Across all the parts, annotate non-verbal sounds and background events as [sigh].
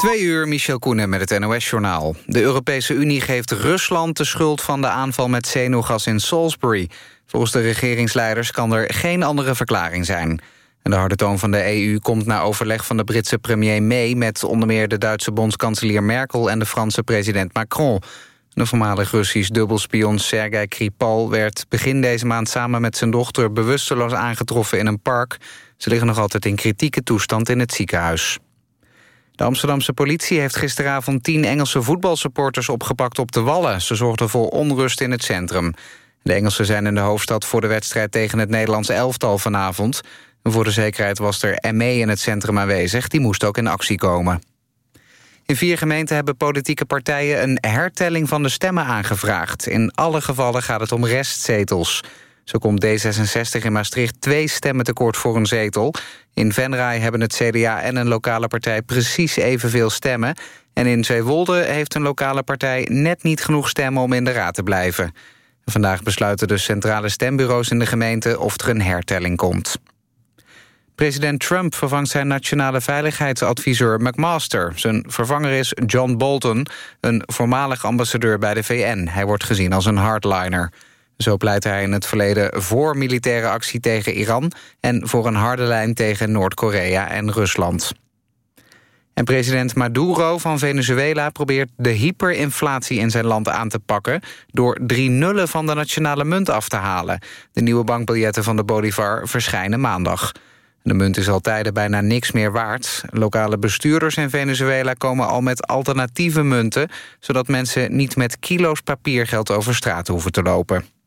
Twee uur, Michel Koenen met het NOS-journaal. De Europese Unie geeft Rusland de schuld van de aanval met zenuwgas in Salisbury. Volgens de regeringsleiders kan er geen andere verklaring zijn. En de harde toon van de EU komt na overleg van de Britse premier May... met onder meer de Duitse bondskanselier Merkel en de Franse president Macron. De voormalig Russisch dubbelspion Sergei Kripal werd begin deze maand samen met zijn dochter bewusteloos aangetroffen in een park. Ze liggen nog altijd in kritieke toestand in het ziekenhuis. De Amsterdamse politie heeft gisteravond tien Engelse voetbalsupporters opgepakt op de Wallen. Ze zorgden voor onrust in het centrum. De Engelsen zijn in de hoofdstad voor de wedstrijd tegen het Nederlands elftal vanavond. Voor de zekerheid was er ME in het centrum aanwezig. Die moest ook in actie komen. In vier gemeenten hebben politieke partijen een hertelling van de stemmen aangevraagd. In alle gevallen gaat het om restzetels. Zo komt D66 in Maastricht twee stemmen tekort voor een zetel. In Venray hebben het CDA en een lokale partij precies evenveel stemmen. En in Zeewolde heeft een lokale partij net niet genoeg stemmen om in de raad te blijven. Vandaag besluiten de centrale stembureaus in de gemeente of er een hertelling komt. President Trump vervangt zijn nationale veiligheidsadviseur McMaster. Zijn vervanger is John Bolton, een voormalig ambassadeur bij de VN. Hij wordt gezien als een hardliner. Zo pleit hij in het verleden voor militaire actie tegen Iran... en voor een harde lijn tegen Noord-Korea en Rusland. En president Maduro van Venezuela probeert de hyperinflatie in zijn land aan te pakken... door drie nullen van de nationale munt af te halen. De nieuwe bankbiljetten van de Bolivar verschijnen maandag. De munt is al tijden bijna niks meer waard. Lokale bestuurders in Venezuela komen al met alternatieve munten... zodat mensen niet met kilo's papiergeld over straat hoeven te lopen.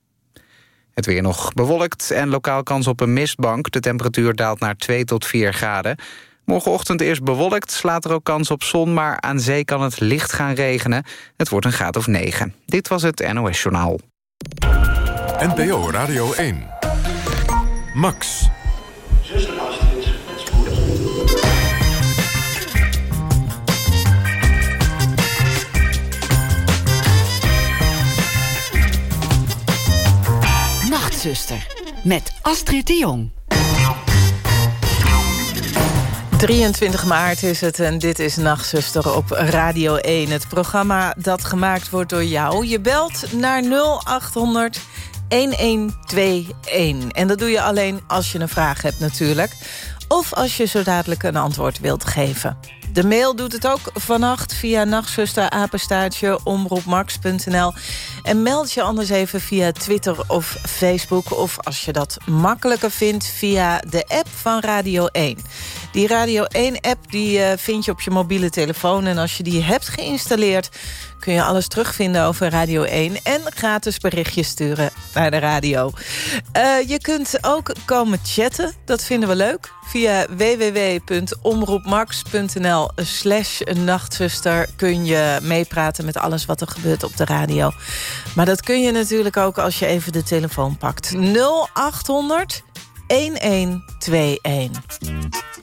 Het weer nog bewolkt en lokaal kans op een mistbank. De temperatuur daalt naar 2 tot 4 graden. Morgenochtend eerst bewolkt, slaat er ook kans op zon... maar aan zee kan het licht gaan regenen. Het wordt een graad of 9. Dit was het NOS Journaal. NPO Radio 1. Max. Nachtzuster met Astrid de Jong. 23 maart is het en dit is Nachtzuster op Radio 1. Het programma dat gemaakt wordt door jou. Je belt naar 0800 1121. En dat doe je alleen als je een vraag hebt natuurlijk. Of als je zo dadelijk een antwoord wilt geven. De mail doet het ook vannacht via nachtzusterapenstaartje omroepmax.nl. En meld je anders even via Twitter of Facebook... of als je dat makkelijker vindt via de app van Radio 1. Die Radio 1-app die uh, vind je op je mobiele telefoon... en als je die hebt geïnstalleerd kun je alles terugvinden over Radio 1... en gratis berichtjes sturen naar de radio. Uh, je kunt ook komen chatten, dat vinden we leuk... via www.omroepmax.nl slash nachtzuster... kun je meepraten met alles wat er gebeurt op de radio. Maar dat kun je natuurlijk ook als je even de telefoon pakt. 0800 1121.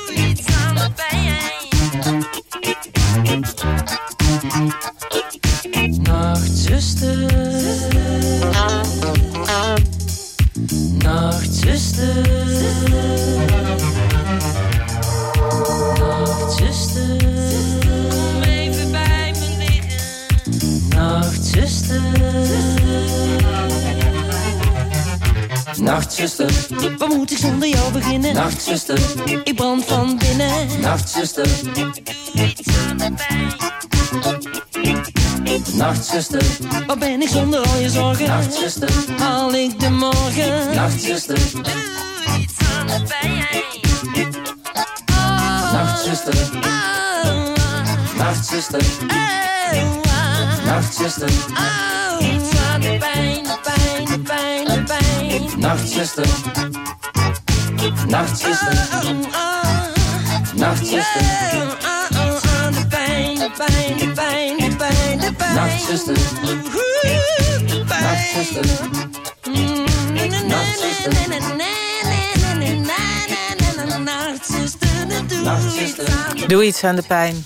Nachtzuster, ik brand van binnen. Nachtzuster, aan de pijn. Nachtzuster, wat ben ik zonder al je zorgen? Nachtzuster, haal ik de morgen? Nachtzuster, doe iets aan de pijn. Oh, Nachtzuster, oh, Nachtzuster, oh, Nachtzuster, oh, iets aan de pijn, de pijn, de pijn, de pijn. Nachtzuster, Nachtzuster, Nachtzuster. Doe iets aan de pijn.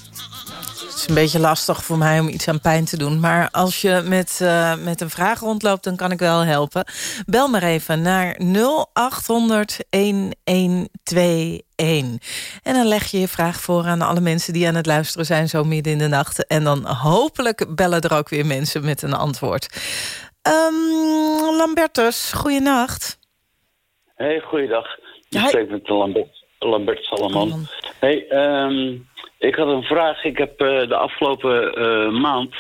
Is een beetje lastig voor mij om iets aan pijn te doen. Maar als je met, eh, met een vraag rondloopt, dan kan ik wel helpen. Bel maar even naar 0800-1121. En dan leg je je vraag voor aan alle mensen die aan het luisteren zijn... zo midden in de nacht. En dan hopelijk bellen er ook weer mensen met een antwoord. Ehm, Lambertus, goeienacht. Hey, goeiedag. Ik spreek met Lambert, Lambert Salomon. Salomon. Hey, ehm, ik had een vraag. Ik heb eh, de afgelopen eh, maand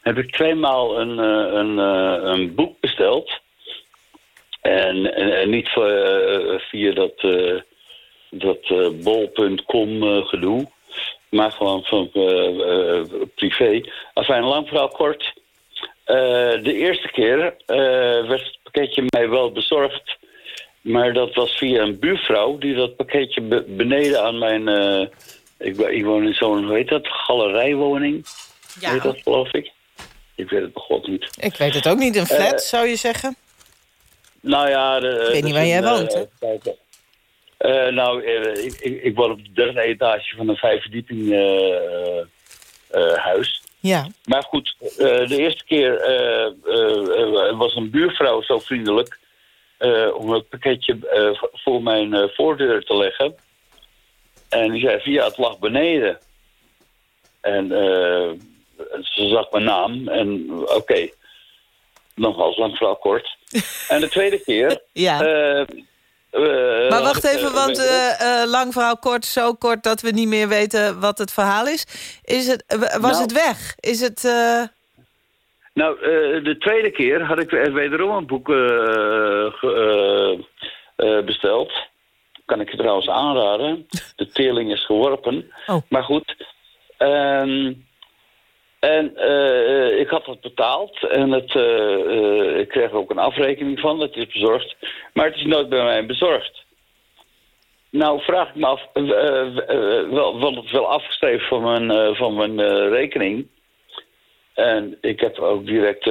heb ik tweemaal een, eh, een, een boek besteld. En, en, niet via dat, dat bol.com gedoe. Maar gewoon van privé. Enfin, lang verhaal kort. De eerste keer werd het pakketje mij wel bezorgd. Maar dat was via een buurvrouw die dat pakketje be- beneden aan mijn... eh, ik, ik woon in zo'n, hoe heet dat, galerijwoning? Ja. Heet dat, geloof ik? Ik weet het begot niet. Ik weet het ook niet. Een flat, Eh, zou je zeggen? Nou ja... De, Ik weet niet waar jij woont, hè? hè? nou, eh, ik, ik, ik woon op de derde etage van een vijfverdieping eh, eh, eh, huis. Ja. Maar goed, eh, de eerste keer eh, eh, eh, was een buurvrouw zo vriendelijk... eh, om het pakketje eh, voor mijn eh, voordeur te leggen. En die zei, via het lag beneden. En eh, ze zag mijn naam en oké. Nogmaals, lang verhaal kort. [laughs] en de tweede keer... Ja. eh, eh, Maar wacht even, want lang verhaal kort, zo kort dat we niet meer weten wat het verhaal is. is het, was Nou. het weg? Is het... Nou, de tweede keer had ik weer- wederom een boek besteld. Kan ik je trouwens aanraden. De teerling is geworpen. Oh. Maar goed. Ehm, en eh, ik had het betaald. En het, eh, eh, ik kreeg er ook een afrekening van. Het is bezorgd. Maar het is nooit bij mij bezorgd. Nou vraag ik me af, wel, het wel afgestreefd van mijn, van mijn rekening. En ik heb ook direct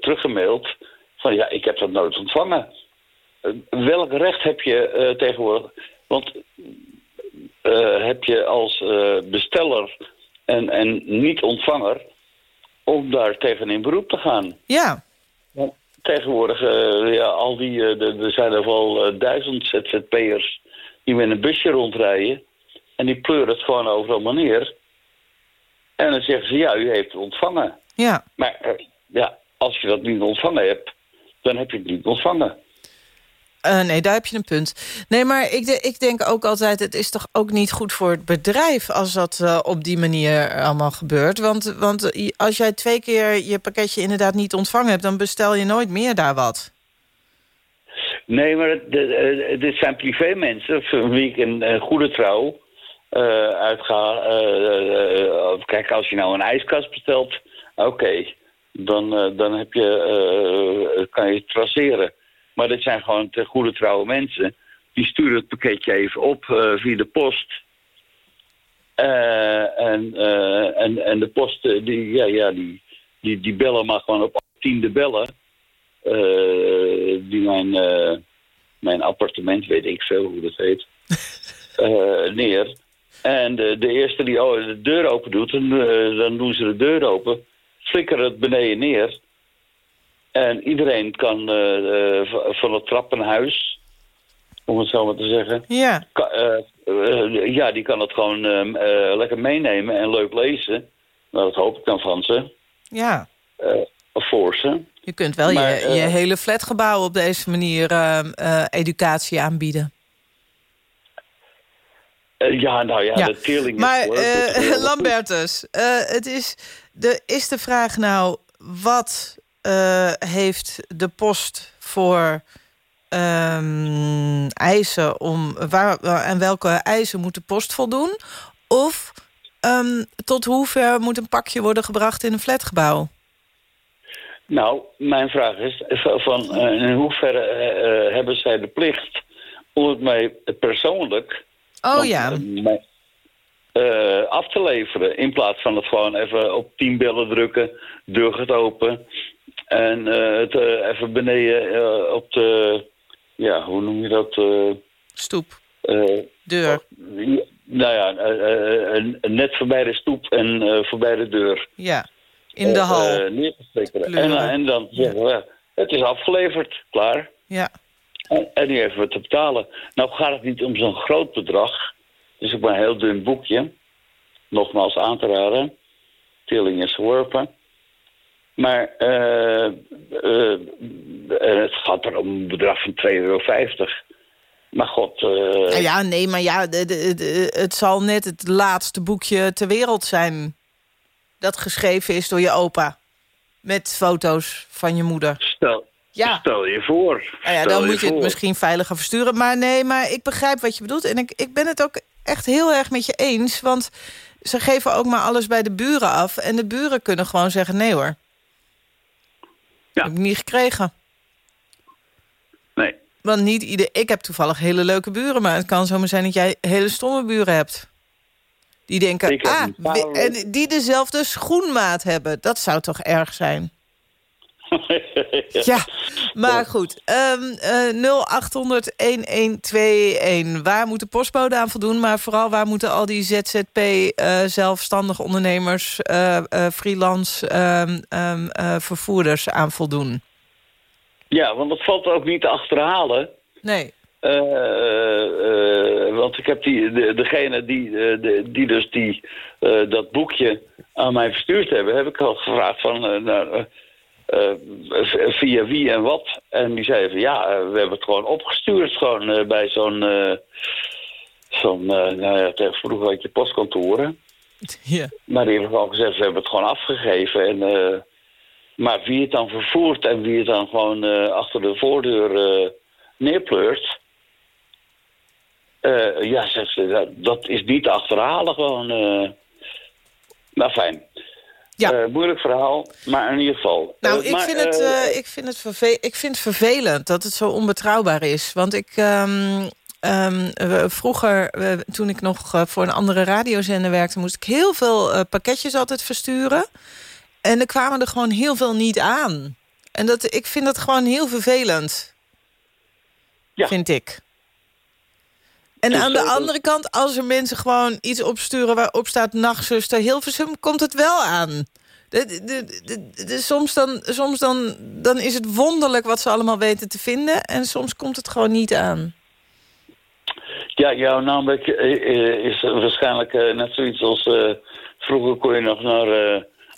teruggemaild van ja, ik heb dat nooit ontvangen. Welk recht heb je eh, tegenwoordig? Want eh, heb je als eh, besteller en, en niet-ontvanger om daar tegen in beroep te gaan? ja, Want tegenwoordig, ja, al die, de- er zijn er wel duizend ZZP'ers die met een busje rondrijden. En die pleuren het gewoon overal maar neer. En dan zeggen ze, ja, u heeft het ontvangen. ja. Maar ja, als je dat niet ontvangen hebt, dan heb je het niet ontvangen. Uh, nee, daar heb je een punt. Nee, maar ik, ik denk ook altijd... het is toch ook niet goed voor het bedrijf... als dat uh, op die manier allemaal gebeurt. Want, want als jij twee keer je pakketje inderdaad niet ontvangen hebt... dan bestel je nooit meer daar wat. Nee, maar dit zijn privé mensen... van wie ik een goede trouw uh, uitga. kijk, als je nou een ijskast bestelt... oké, dan, dan heb je, kan je traceren... Maar dit zijn gewoon te goede trouwe mensen. Die sturen het pakketje even op uh, via de post. Uh, en, uh, en, en de post, die, ja, ja, die, die, die bellen maar gewoon op tiende bellen. die mijn, mijn appartement, weet ik veel hoe dat heet, [laughs] neer. En de, de eerste die oh, de deur open doet, dan, dan doen ze de deur open, flikkeren het beneden neer. En iedereen kan uh, van het trappenhuis, om het zo maar te zeggen... Ja, uh, ja die kan het gewoon lekker meenemen en leuk lezen. Nou, dat hoop ik dan van ze. Ja. voor ze. Je kunt wel maar, je, je hele flatgebouw op deze manier educatie aanbieden. ja, nou ja, de teerling Maar [laughs] Lambertus, het is de, is de vraag nou... wat uh, heeft de post voor um, eisen om waar en welke eisen moet de post voldoen? Of um, tot hoever moet een pakje worden gebracht in een flatgebouw? Nou, mijn vraag is van uh, in hoeverre uh, hebben zij de plicht om het mij persoonlijk oh, ja. af te leveren. In plaats van het gewoon even op tien bellen drukken, deur gaat open en uh, het uh, even beneden uh, op de, ja, hoe noem je dat? stoep. deur. nou ja, net voorbij de stoep en voorbij de deur. Ja, in de hal. en, en dan zeggen we, het is afgeleverd, klaar. Ja. En, en nu even te betalen. Nou gaat het niet om zo'n groot bedrag. Het is ook maar een heel dun boekje. Nogmaals aan te raden. Tilling is geworpen. Maar uh, uh, het gaat er om een bedrag van 2,50 euro. Maar god... Uh... Ja, nee, maar ja, de, de, de, het zal net het laatste boekje ter wereld zijn... dat geschreven is door je opa. Met foto's van je moeder. Stel, ja. stel je voor. Nou ja, dan moet je, het misschien veiliger versturen. Maar nee, maar ik begrijp wat je bedoelt. En ik, ik ben het ook echt heel erg met je eens. Want ze geven ook maar alles bij de buren af. En de buren kunnen gewoon zeggen nee hoor. Ja. Heb ik niet gekregen. Nee. Want niet ieder... Ik heb toevallig hele leuke buren, maar het kan zomaar zijn dat jij hele stomme buren hebt. Die denken, ah, en die dezelfde schoenmaat hebben. Dat zou toch erg zijn? [laughs] ja, maar goed. Um, uh, 0800-1121. Waar moet de postbode aan voldoen? Maar vooral waar moeten al die ZZP, uh, zelfstandige ondernemers... Uh, freelance ehm, ehm, vervoerders aan voldoen? Ja, want dat valt ook niet te achterhalen. Nee. want ik heb die, de, degene die, de, die dus die, dat boekje aan mij verstuurd hebben... heb ik al gevraagd van... Uh, via wie en wat. En die zeiden van ja, eh, we hebben het gewoon opgestuurd gewoon uh, bij zo'n... zo'n, nou ja, tegen vroeger had je postkantoren. Ja. Maar die hebben gewoon gezegd, we hebben het gewoon afgegeven. En, maar wie het dan vervoert en wie het dan gewoon achter de voordeur neerpleurt... ja, zegt ze, dat, dat, is niet te achterhalen gewoon. nou, fijn. Ja. Uh, moeilijk verhaal, maar in ieder geval. Nou, uh, ik, vind het, uh, ik, vind het verve ik vind het vervelend dat het zo onbetrouwbaar is. Want ik... Um, um, vroeger, toen ik nog voor een andere radiozender werkte... moest ik heel veel pakketjes altijd versturen. En er kwamen er gewoon heel veel niet aan. En dat, ik vind dat gewoon heel vervelend. Ja. Vind ik. En dus aan de andere kant, als er mensen gewoon iets opsturen... waarop staat nachtzuster Hilversum, komt het wel aan. De, de, de, soms dan, soms dan, dan is het wonderlijk wat ze allemaal weten te vinden... en soms komt het gewoon niet aan. Ja, jouw naam is waarschijnlijk net zoiets als... vroeger kon je nog naar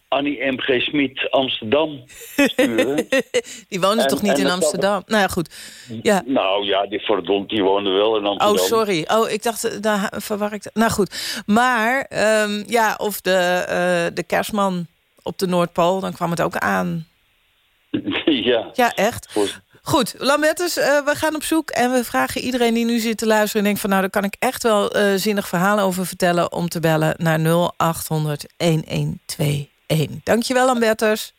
Annie M.G. Smit Amsterdam sturen. [laughs] Die wonen En- toch niet in dat- Amsterdam? Nou ja, goed. Ja. nou ja, die verdomd, die woonde wel in Amsterdam. Oh, sorry. Oh, ik dacht, eh, daar verwar ik... Nou goed. Maar, ehm, ja, of de, eh, de kerstman op de Noordpool, dan kwam het ook aan. [laughs] ja. Ja, echt. Voor- Goed, Lambertus, eh, we gaan op zoek en we vragen iedereen die nu zit te luisteren... en denkt van nou, daar kan ik echt wel zinnig verhaal over vertellen... om te bellen naar 0800-1121. Dankjewel, Lambertus.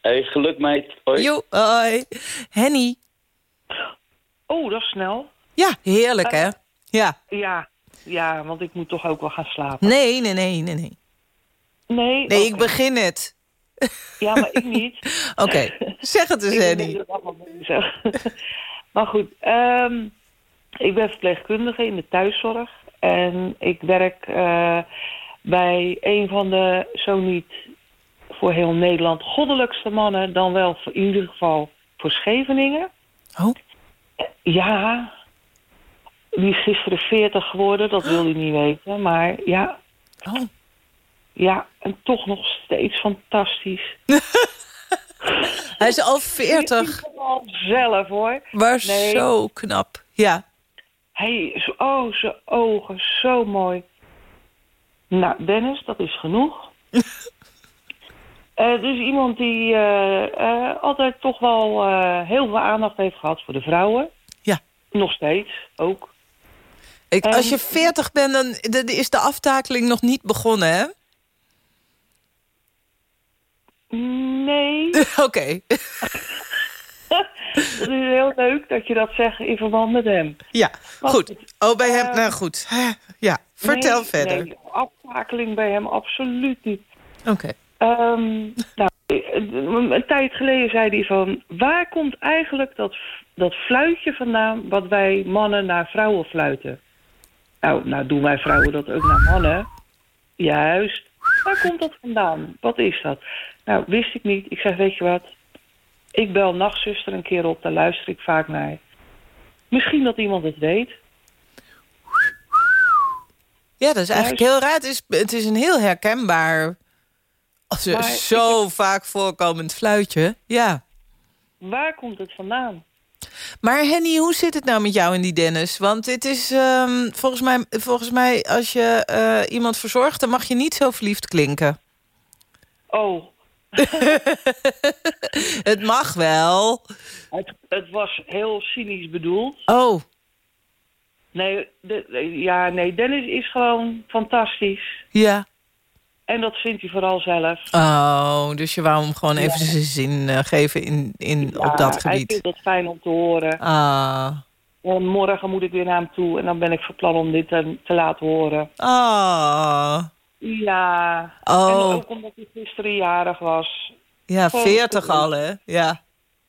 Hey, geluk meid. Hoi. Jo, hoi. Henny. Oh, dat is snel. Ja, heerlijk, hè? Ja. Ja, ja, want ik moet toch ook wel gaan slapen. Nee, nee, nee, nee, nee. Nee, Nee, ik begin het. Ja, maar ik niet. [laughs] Oké, zeg het eens, [laughs] Henny. [laughs] maar goed, ehm, ik ben verpleegkundige in de thuiszorg. En ik werk eh, bij een van de, zo niet voor heel Nederland, goddelijkste mannen. Dan wel voor, in ieder geval voor Scheveningen. Oh, Ja, die is gisteren 40 geworden, dat wil je niet weten. Maar ja, oh. ja, en toch nog steeds fantastisch. [laughs] Hij is al 40, Al zelf hoor. maar Nee. zo knap. Ja. Hij oh, zijn ogen, zo mooi. Nou, Dennis, dat is genoeg. [laughs] Eh, dus iemand die eh, eh, altijd toch wel heel veel aandacht heeft gehad voor de vrouwen. Ja. Nog steeds, ook. Ik, als Ehm, je 40 bent, dan is de aftakeling nog niet begonnen, hè? Nee, [laughs] Oké. [laughs] dat is heel leuk dat je dat zegt in verband met hem. Ja, goed. Oh, bij hem, nou goed. Ja, vertel Nee, verder. Nee, aftakeling bij hem absoluut niet. Oké. Ehm, nou, een tijd geleden zei hij van... waar komt eigenlijk dat, dat fluitje vandaan... wat wij mannen naar vrouwen fluiten? Nou, nou doen wij vrouwen dat ook naar mannen. Juist. Waar komt dat vandaan? Wat is dat? Nou, wist ik niet. Ik zeg, weet je wat? Ik bel nachtzuster een keer op, daar luister ik vaak naar. Misschien dat iemand het weet. Ja, dat is eigenlijk heel raar. Het is, het is een heel herkenbaar... Maar ik zo vaak voorkomend fluitje. Ja. Waar komt het vandaan? Maar Henny, hoe zit het nou met jou en die Dennis? Want het is ehm, volgens, mij, volgens mij, als je eh, iemand verzorgt... dan mag je niet zo verliefd klinken. Oh, [laughs] Het mag wel. het, het was heel cynisch bedoeld. Oh, Nee, de- ja, nee, Dennis is gewoon fantastisch. ja. En dat vindt hij vooral zelf. Oh, dus je wou hem gewoon even zijn zin eh, geven in, in, Ja, op dat Hij gebied. vindt dat fijn om te horen. Ah. En morgen moet ik weer naar hem toe en dan ben ik van plan om dit te, te laten horen. Ah. Ja. Oh. En ook omdat hij gisteren jarig was. Ja, Gewoon 40 goed. al, hè? Ja.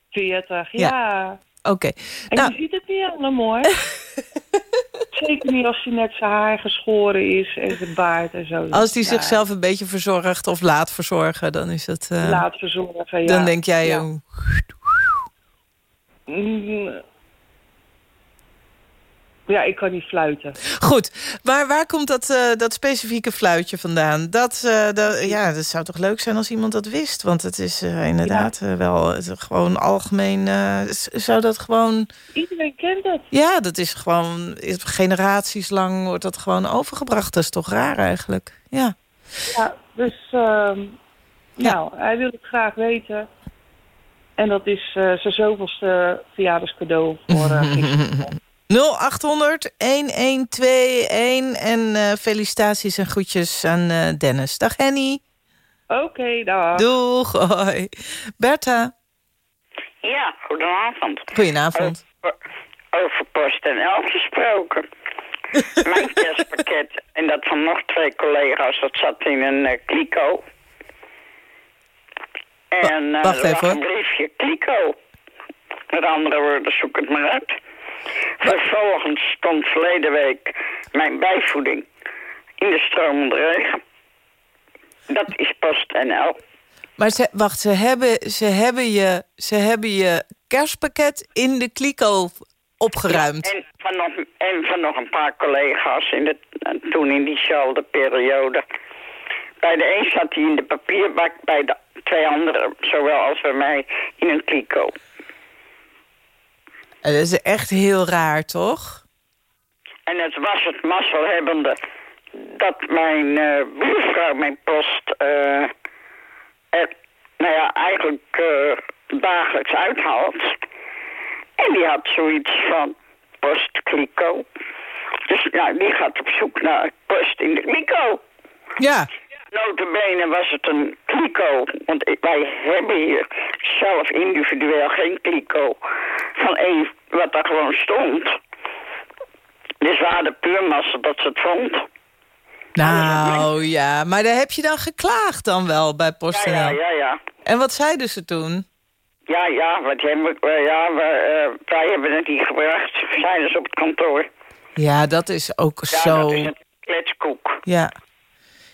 40, Ja. ja. Oké. En Nou, je ziet het niet hem hoor. [laughs] [laughs] Zeker niet als hij net zijn haar geschoren is en zijn baard en zo. als hij Ja, zichzelf een beetje verzorgt of laat verzorgen... dan is het... eh, Laat verzorgen, ja. dan denk jij... Ja. oh, Mm. Ja, ik kan niet fluiten. Goed, maar waar komt dat, eh, dat specifieke fluitje vandaan? Dat, eh, dat, ja, dat zou toch leuk zijn als iemand dat wist? Want het is eh, inderdaad wel gewoon algemeen... zou dat gewoon... Iedereen kent het. Ja, dat is gewoon... is generaties lang wordt dat gewoon overgebracht. Dat is toch raar eigenlijk? Ja. Ja, dus ehm, Ja. nou, hij wil het graag weten. En dat is zijn zoveelste verjaardagscadeau voor [laughs] gisteren. 0800 1121 en eh, felicitaties en groetjes aan eh, Dennis. Dag Henny. Oké, dag. Doeg. Hoi. Bertha. Ja, goedenavond. Goedenavond. Over, over PostNL gesproken. [laughs] Mijn kerstpakket en dat van nog twee collega's, dat zat in een eh, kliko. En eh, wacht er even, lag een briefje kliko. Met andere woorden, zoek het maar uit. Vervolgens stond verleden week mijn bijvoeding in de stromende regen. Dat is PostNL. Maar ze, wacht, ze hebben, ze, hebben je, ze hebben je kerstpakket in de kliko opgeruimd. En van, nog, en van nog een paar collega's in de, toen in diezelfde periode. Bij de een zat hij in de papierbak, bij de twee anderen, zowel als bij mij, in een kliko. En dat is echt heel raar, toch? En het was het mazzelhebbende dat mijn eh, buurvrouw mijn post eh, er, nou ja, eigenlijk eh, dagelijks uithaalt. En die had zoiets van post kliko. Dus ja, die gaat op zoek naar post in de kliko. Ja. Notabene was het een kliko, want wij hebben hier zelf individueel geen kliko van één wat er gewoon stond. Dus we hadden puur massa dat ze het vond. Nou ja, maar daar heb je dan geklaagd dan wel bij Ja, PostNL. ja, ja, ja. En wat zeiden ze toen? Ja, ja, wat hebben, we- ja we, eh, wij hebben het niet gebracht. Zijn dus op het kantoor. Ja, dat is ook Ja, zo... dat is een kletskoek. Ja.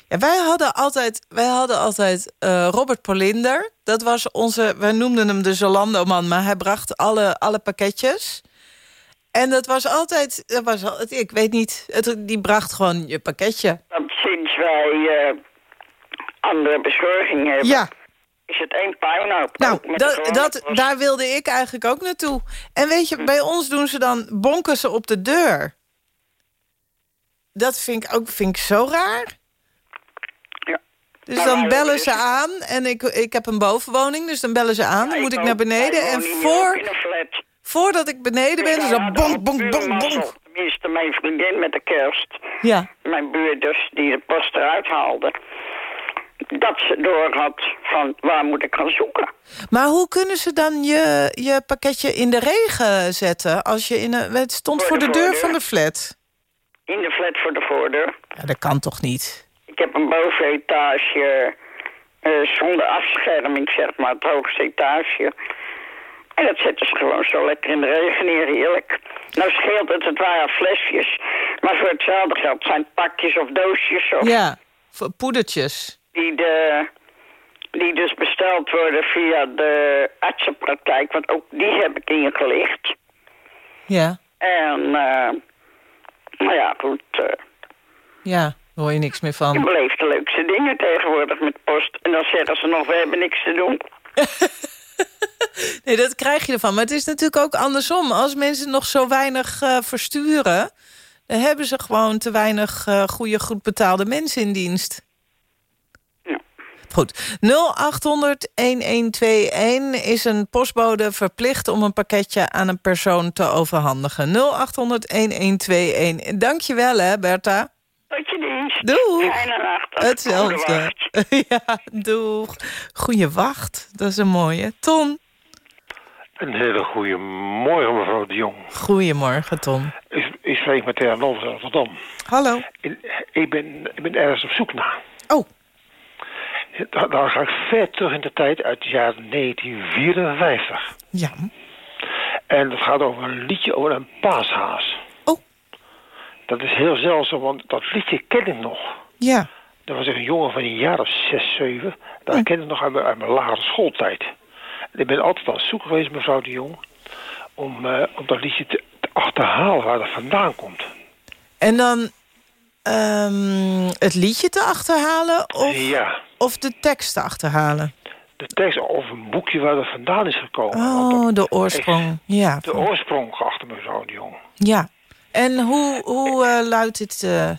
Ja wij hadden altijd, wij hadden altijd eh, Robert Polinder. Dat was onze, wij noemden hem de Zalando-man, maar hij bracht alle, alle pakketjes. En dat was altijd, dat was, ik weet niet, het, die bracht gewoon je pakketje. Want sinds wij eh, andere bezorging hebben, Ja, is het één puinhoop. nou, dat, dat, daar wilde ik eigenlijk ook naartoe. En weet je, bij ons doen ze dan, bonken ze op de deur. Dat vind ik ook vind ik zo raar. Dus Maar dan bellen ze aan en ik, ik heb een bovenwoning, dus dan bellen ze aan. Dan moet ik naar beneden en voor, voordat ik beneden ben, Dus zo wij hadden bonk, bonk, bonk, bonk. Tenminste, mijn vriendin met de kerst. Ja, Mijn buur dus, die de post eruit haalde. Dat ze door had van waar moet ik gaan zoeken. maar hoe kunnen ze dan je, je pakketje in de regen zetten? Als je in een, het stond Voor voor de de deur voordeur. van de flat. In de flat voor de voordeur. Ja, dat kan toch niet? Ik heb een bovenetage eh, zonder afscherming, zeg maar, het hoogste etage. En dat zetten ze gewoon zo lekker in de regen neer, heerlijk. Nou scheelt het, het waren flesjes. Maar voor hetzelfde geld zijn het pakjes of doosjes of Ja, voor poedertjes. die, de, die dus besteld worden via de artsenpraktijk. Want ook die heb ik ingelicht. Ja, En, eh nou ja, goed. eh, ja, hoor je niks meer je van. beleeft de leukste dingen tegenwoordig met post. En dan zeggen ze nog, we hebben niks te doen. [laughs] Nee, dat krijg je ervan. Maar het is natuurlijk ook andersom. Als mensen nog zo weinig eh, versturen... dan hebben ze gewoon te weinig eh, goede, goed betaalde mensen in dienst. Ja. Goed. 0800-1121 is een postbode verplicht... om een pakketje aan een persoon te overhandigen. 0800-1121. Dank je wel, hè, Bertha. Tot je dienst. Doeg. Fijne nacht. Hetzelfde. [laughs] ja, doeg. Goeie wacht. Dat is een mooie. Ton. Een hele goede morgen, mevrouw de Jong. Goedemorgen, Ton. Ik, ik spreek met Terra Nolles uit Rotterdam. Hallo. Ik, ik, ben, ik ben ergens op zoek naar. Oh. Daar, daar ga ik ver terug in de tijd uit het jaar 1954. Ja. En dat gaat over een liedje over een paashaas. Dat is heel zeldzaam, want dat liedje ken ik nog. Ja. Dat was een jongen van een jaar of zes, zeven. Dat ken ik nog uit mijn, uit mijn lagere schooltijd. En ik ben altijd aan het zoeken geweest, mevrouw de Jong... om, eh, om dat liedje te, te achterhalen waar dat vandaan komt. En dan ehm, het liedje te achterhalen of, Ja, of de tekst te achterhalen? de tekst of een boekje waar dat vandaan is gekomen. Oh, de oorsprong. Ja. De oorsprong achter mevrouw de Jong. ja. En hoe, hoe eh, luidt dit? eh?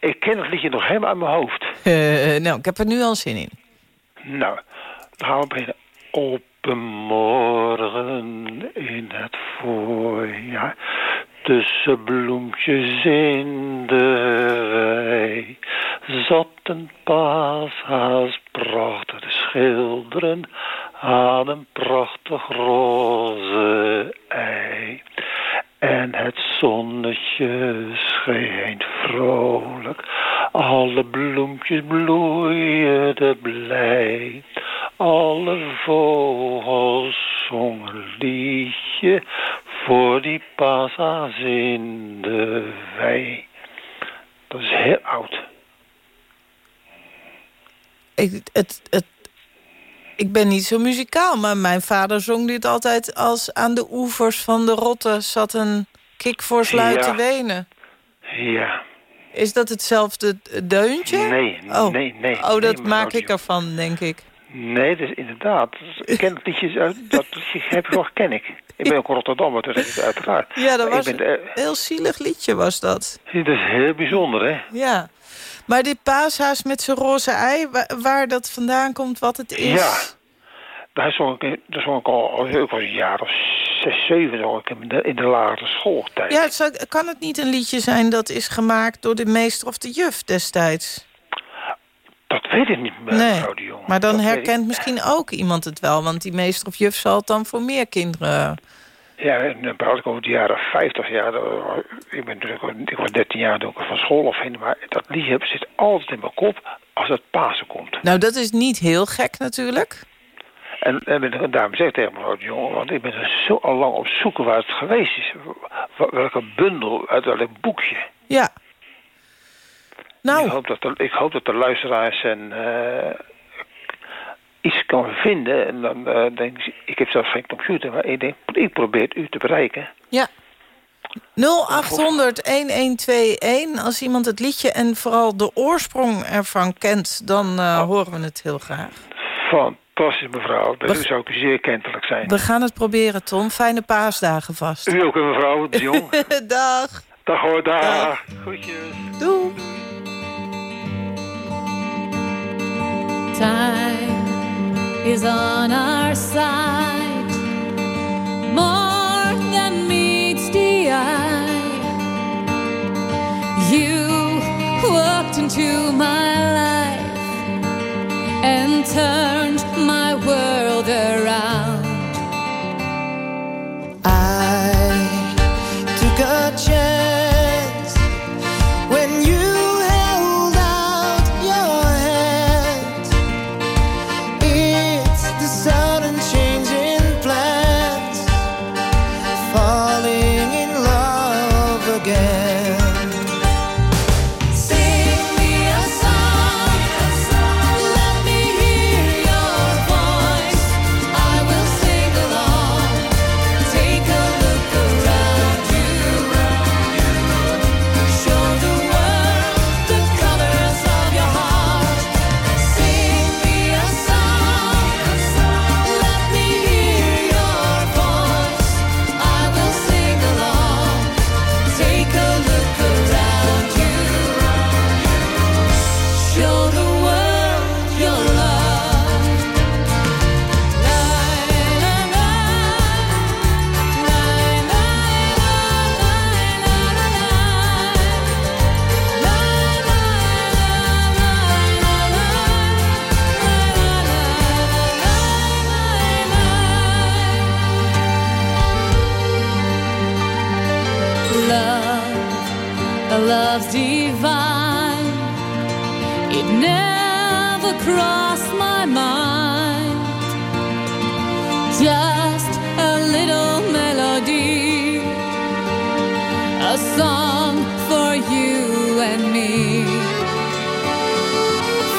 Ik ken het liedje nog helemaal uit mijn hoofd. Eh, nou, ik heb er nu al zin in. Nou, dan gaan we beginnen. Op een morgen in het voorjaar, tussen bloempjes in de wei, zat een paashaas prachtig te schilderen aan een prachtig roze ei. En het zonnetje scheen vrolijk, alle bloempjes bloeiden blij. Alle vogels zongen liedje voor die paashaas in de wei. Dat is heel oud. Ik, het, het, ik ben niet zo muzikaal, maar mijn vader zong dit altijd... als aan de oevers van de Rotte zat een kik voor sluit Ja. te wenen. Ja, Is dat hetzelfde deuntje? Nee, Oh. nee, nee. Oh, dat nee, maak de ik ervan, denk ik. Nee, dus inderdaad. Ik ken het liedje, uit- dat liedje heb ken ik. Ik ben ook Rotterdammer, dus uiteraard. Ja, dat was ben, een eh, heel zielig liedje was dat. dat is heel bijzonder, hè? Ja. Maar dit paashaas met zijn roze ei, wa- waar, dat vandaan komt, wat het is... Ja. Daar zong ik, daar zong ik al, ik was een jaar of zes, zeven, zong ik in de, in de lagere schooltijd. Ja, het zou- kan het niet een liedje zijn dat is gemaakt door de meester of de juf destijds? Dat weet ik niet, Nee, mevrouw de Jong. maar dan Dat herkent misschien ook iemand het wel... want die meester of juf zal het dan voor meer kinderen... Ja, en dan praat ik over de jaren 50 jaar. dat- Ik, ben natuurlijk, ik was 13 jaar toen ik van school afging. Maar dat liedje zit altijd in mijn kop als het Pasen komt. Nou, dat is niet heel gek natuurlijk. En, en daarom zeg ik tegen mevrouw de Jong... want ik ben er zo al lang op zoeken waar het geweest is. Welke bundel uit welk boekje. Ja. Nou. Ik, hoop dat de, ik hoop dat de luisteraars en, eh, iets kan vinden. En dan eh, denk ik... Ik heb zelf geen computer, maar ik denk... Ik probeer u te bereiken. Ja. 0800-1121. Als iemand het liedje en vooral de oorsprong ervan kent... dan eh, horen we het heel graag. Fantastisch, mevrouw. Bij We- u zou ik zeer kentelijk zijn. We gaan het proberen, Tom. Fijne paasdagen vast. U ook, mevrouw de Jong. [laughs] Dag. Dag hoor, dag. Dag. Groetjes. Doei. Time is on our side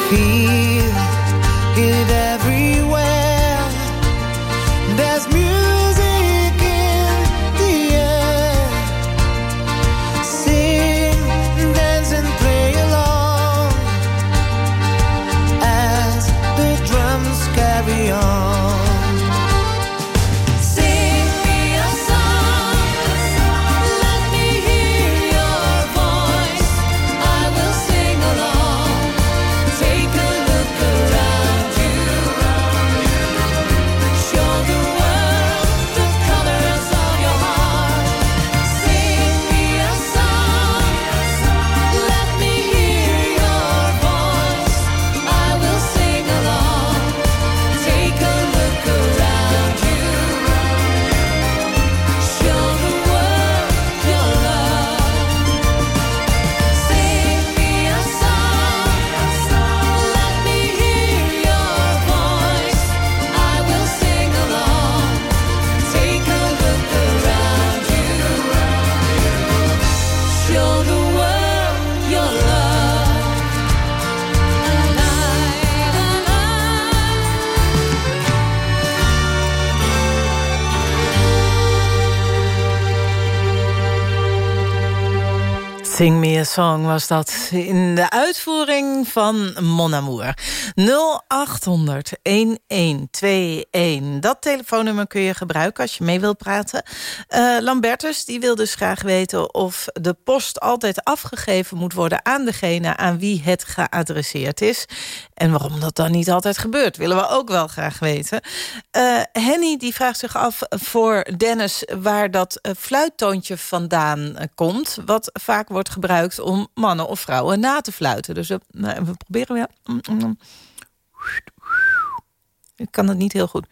Feel Was dat in de uitvoering van Mon Amour. 0800-1121. Dat telefoonnummer kun je gebruiken als je mee wilt praten. Eh, Lambertus die wil dus graag weten of de post altijd afgegeven moet worden... aan degene aan wie het geadresseerd is. En waarom dat dan niet altijd gebeurt, willen we ook wel graag weten. Eh, Henny die vraagt zich af voor Dennis waar dat eh, fluittoontje vandaan komt... wat vaak wordt gebruikt om mannen of vrouwen na te fluiten. Dus eh, nou, we proberen weer... Ik kan het niet heel goed.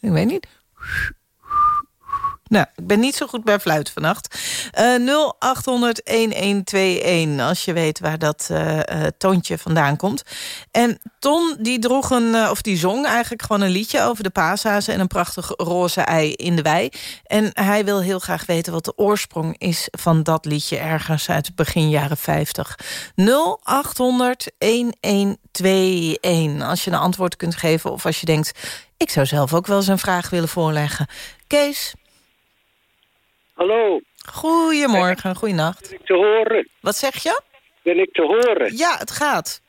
Ik weet niet. Nou, ik ben niet zo goed bij fluit vannacht. Eh 0800-1121, als je weet waar dat eh, eh, toontje vandaan komt. En Ton, die droeg een, of die zong eigenlijk gewoon een liedje... over de paashazen en een prachtig roze ei in de wei. En hij wil heel graag weten wat de oorsprong is van dat liedje... ergens uit begin jaren 50. 0800-1121, als je een antwoord kunt geven... of als je denkt, ik zou zelf ook wel eens een vraag willen voorleggen. Kees? Hallo. Goedemorgen, goeienacht. Ben ik te horen? Wat zeg je? Ben ik te horen? Ja, het gaat.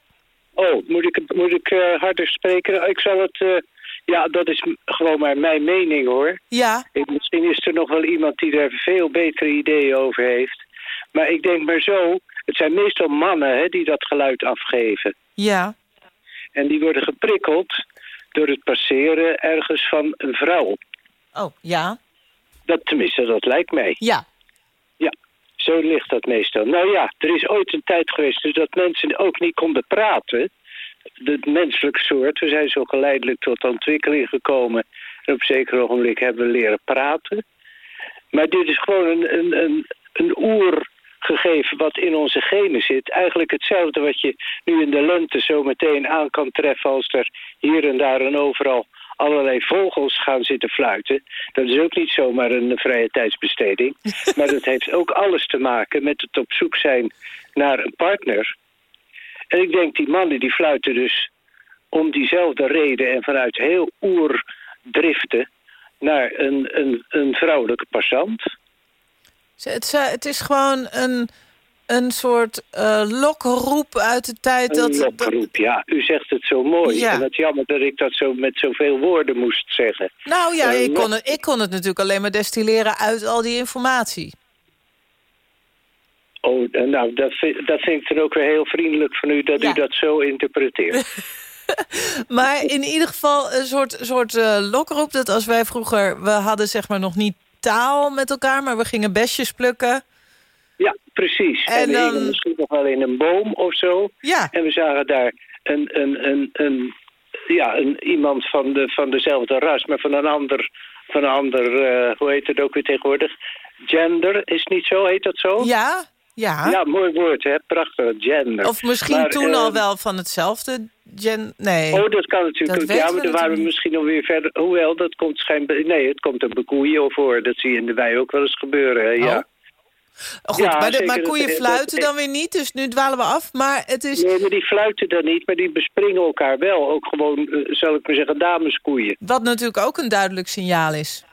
Oh, moet ik, moet ik eh, harder spreken? Ik zal het... eh, ja, dat is gewoon maar mijn mening, hoor. Ja. Ik- misschien is er nog wel iemand die daar veel betere ideeën over heeft. Maar ik denk maar zo... Het zijn meestal mannen hè, die dat geluid afgeven. Ja. En die worden geprikkeld door het passeren ergens van een vrouw. Oh, ja. Dat, tenminste, dat lijkt mij. Ja. Ja, zo ligt dat meestal. Nou ja, er is ooit een tijd geweest dus dat mensen ook niet konden praten. Het menselijke soort, we zijn zo geleidelijk tot ontwikkeling gekomen. En op een zeker ogenblik hebben we leren praten. Maar dit is gewoon een, een, een, een oergegeven wat in onze genen zit. Eigenlijk hetzelfde wat je nu in de lente zo meteen aan kan treffen... als er hier en daar en overal allerlei vogels gaan zitten fluiten. Dat is ook niet zomaar een vrije tijdsbesteding. [laughs] maar dat heeft ook alles te maken met het op zoek zijn naar een partner. En ik denk die mannen die fluiten dus om diezelfde reden... en vanuit heel oerdriften naar een, een, een vrouwelijke passant. Het, het is gewoon een, een soort eh, lokroep uit de tijd... Een dat, lokroep, ja. U zegt het zo mooi. Ja. En het jammer dat ik dat zo met zoveel woorden moest zeggen. Nou ja, Een ik kon, het, ik kon het natuurlijk alleen maar destilleren uit al die informatie. Oh, eh, nou, dat vind, dat vind ik dan ook weer heel vriendelijk van u dat Ja. u dat zo interpreteert. [laughs] Maar in ieder geval een soort, soort eh, lokroep. Dat als wij vroeger... We hadden zeg maar nog niet taal met elkaar... maar we gingen besjes plukken. Ja, precies. En dan- hingen misschien nog wel in een boom of zo. Ja. En we zagen daar een, een, een, een, ja, een, iemand van, de, van dezelfde ras, maar van een ander, van een ander eh, hoe heet het ook weer tegenwoordig? Gender, is niet zo? Heet dat zo? Ja, ja. Ja, mooi woord, hè? Prachtig, gender. Of misschien Maar, toen eh, al wel van hetzelfde gen... Nee. Oh, dat kan natuurlijk Dat ook. Ja, maar dan waren we misschien nog weer verder. Hoewel, dat komt schijnbaar... Nee, het komt er bekoeien voor. Dat zie je in de wei ook wel eens gebeuren, hè? Ja. Goed, Ja, maar, de, maar koeien dat- fluiten dat- dan weer niet, dus nu dwalen we af. Maar het is... Nee, maar die fluiten dan niet, maar die bespringen elkaar wel. Ook gewoon, eh, zal ik maar zeggen, dameskoeien. Wat natuurlijk ook een duidelijk signaal is.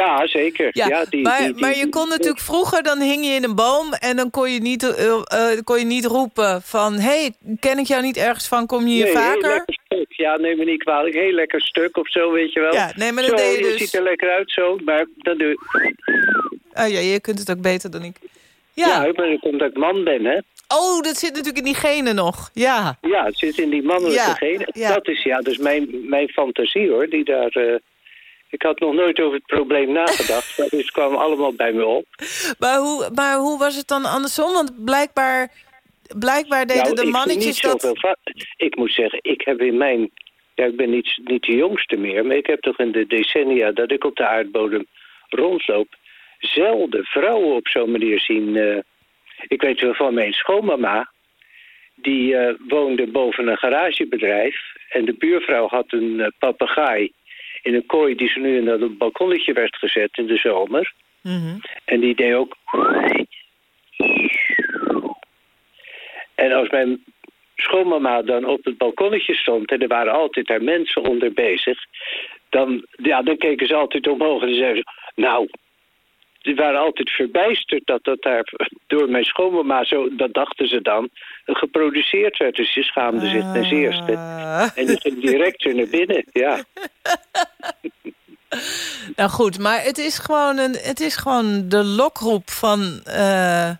Ja, zeker. Ja, Ja, die, maar, die- die- maar je kon natuurlijk vroeger, dan hing je in een boom... en dan kon je niet, eh, eh, kon je niet roepen van... hé, hey, ken ik jou niet ergens van, kom je hier nee, Heel vaker? lekker stuk. Ja, neem me niet kwalijk. Heel lekker stuk of zo, weet je wel. Ja, nee, maar dat zo, deed je dus- ziet er lekker uit zo, maar dat doe Oh ja, je kunt het ook beter dan ik. Ja, Ja. maar dat komt ik man ben, hè. Oh, dat zit natuurlijk in die genen nog. Ja. Ja, het zit in die mannelijke Ja, genen. ja. Dat is ja, dus mijn, mijn fantasie hoor, die daar... eh, ik had nog nooit over het probleem nagedacht, [laughs] maar het kwam allemaal bij me op. Maar hoe, maar hoe was het dan andersom? Want blijkbaar, blijkbaar deden Nou, de ik mannetjes niet dat... zoveel Ik moet zeggen, ik heb in mijn... Ja, ik ben niet, niet de jongste meer, maar ik heb toch in de decennia dat ik op de aardbodem rondloop... zelden vrouwen op zo'n manier zien... eh, ik weet wel van mijn schoonmama, die eh, woonde boven een garagebedrijf... en de buurvrouw had een eh, papegaai in een kooi die ze nu in dat balkonnetje werd gezet in de zomer... Mhm. En die deed ook... En als mijn schoonmama dan op het balkonnetje stond... en er waren altijd daar mensen onder bezig... dan, ja, dan keken ze altijd omhoog en zeiden ze... nou, die waren altijd verbijsterd dat dat daar door mijn schoonmama, zo, dat dachten ze dan, geproduceerd werd. Dus ze schaamden zich ten zeerste. En die ging direct weer naar binnen, ja. [laughs] Nou goed, maar het is gewoon, een, het is gewoon de lokroep van... eh,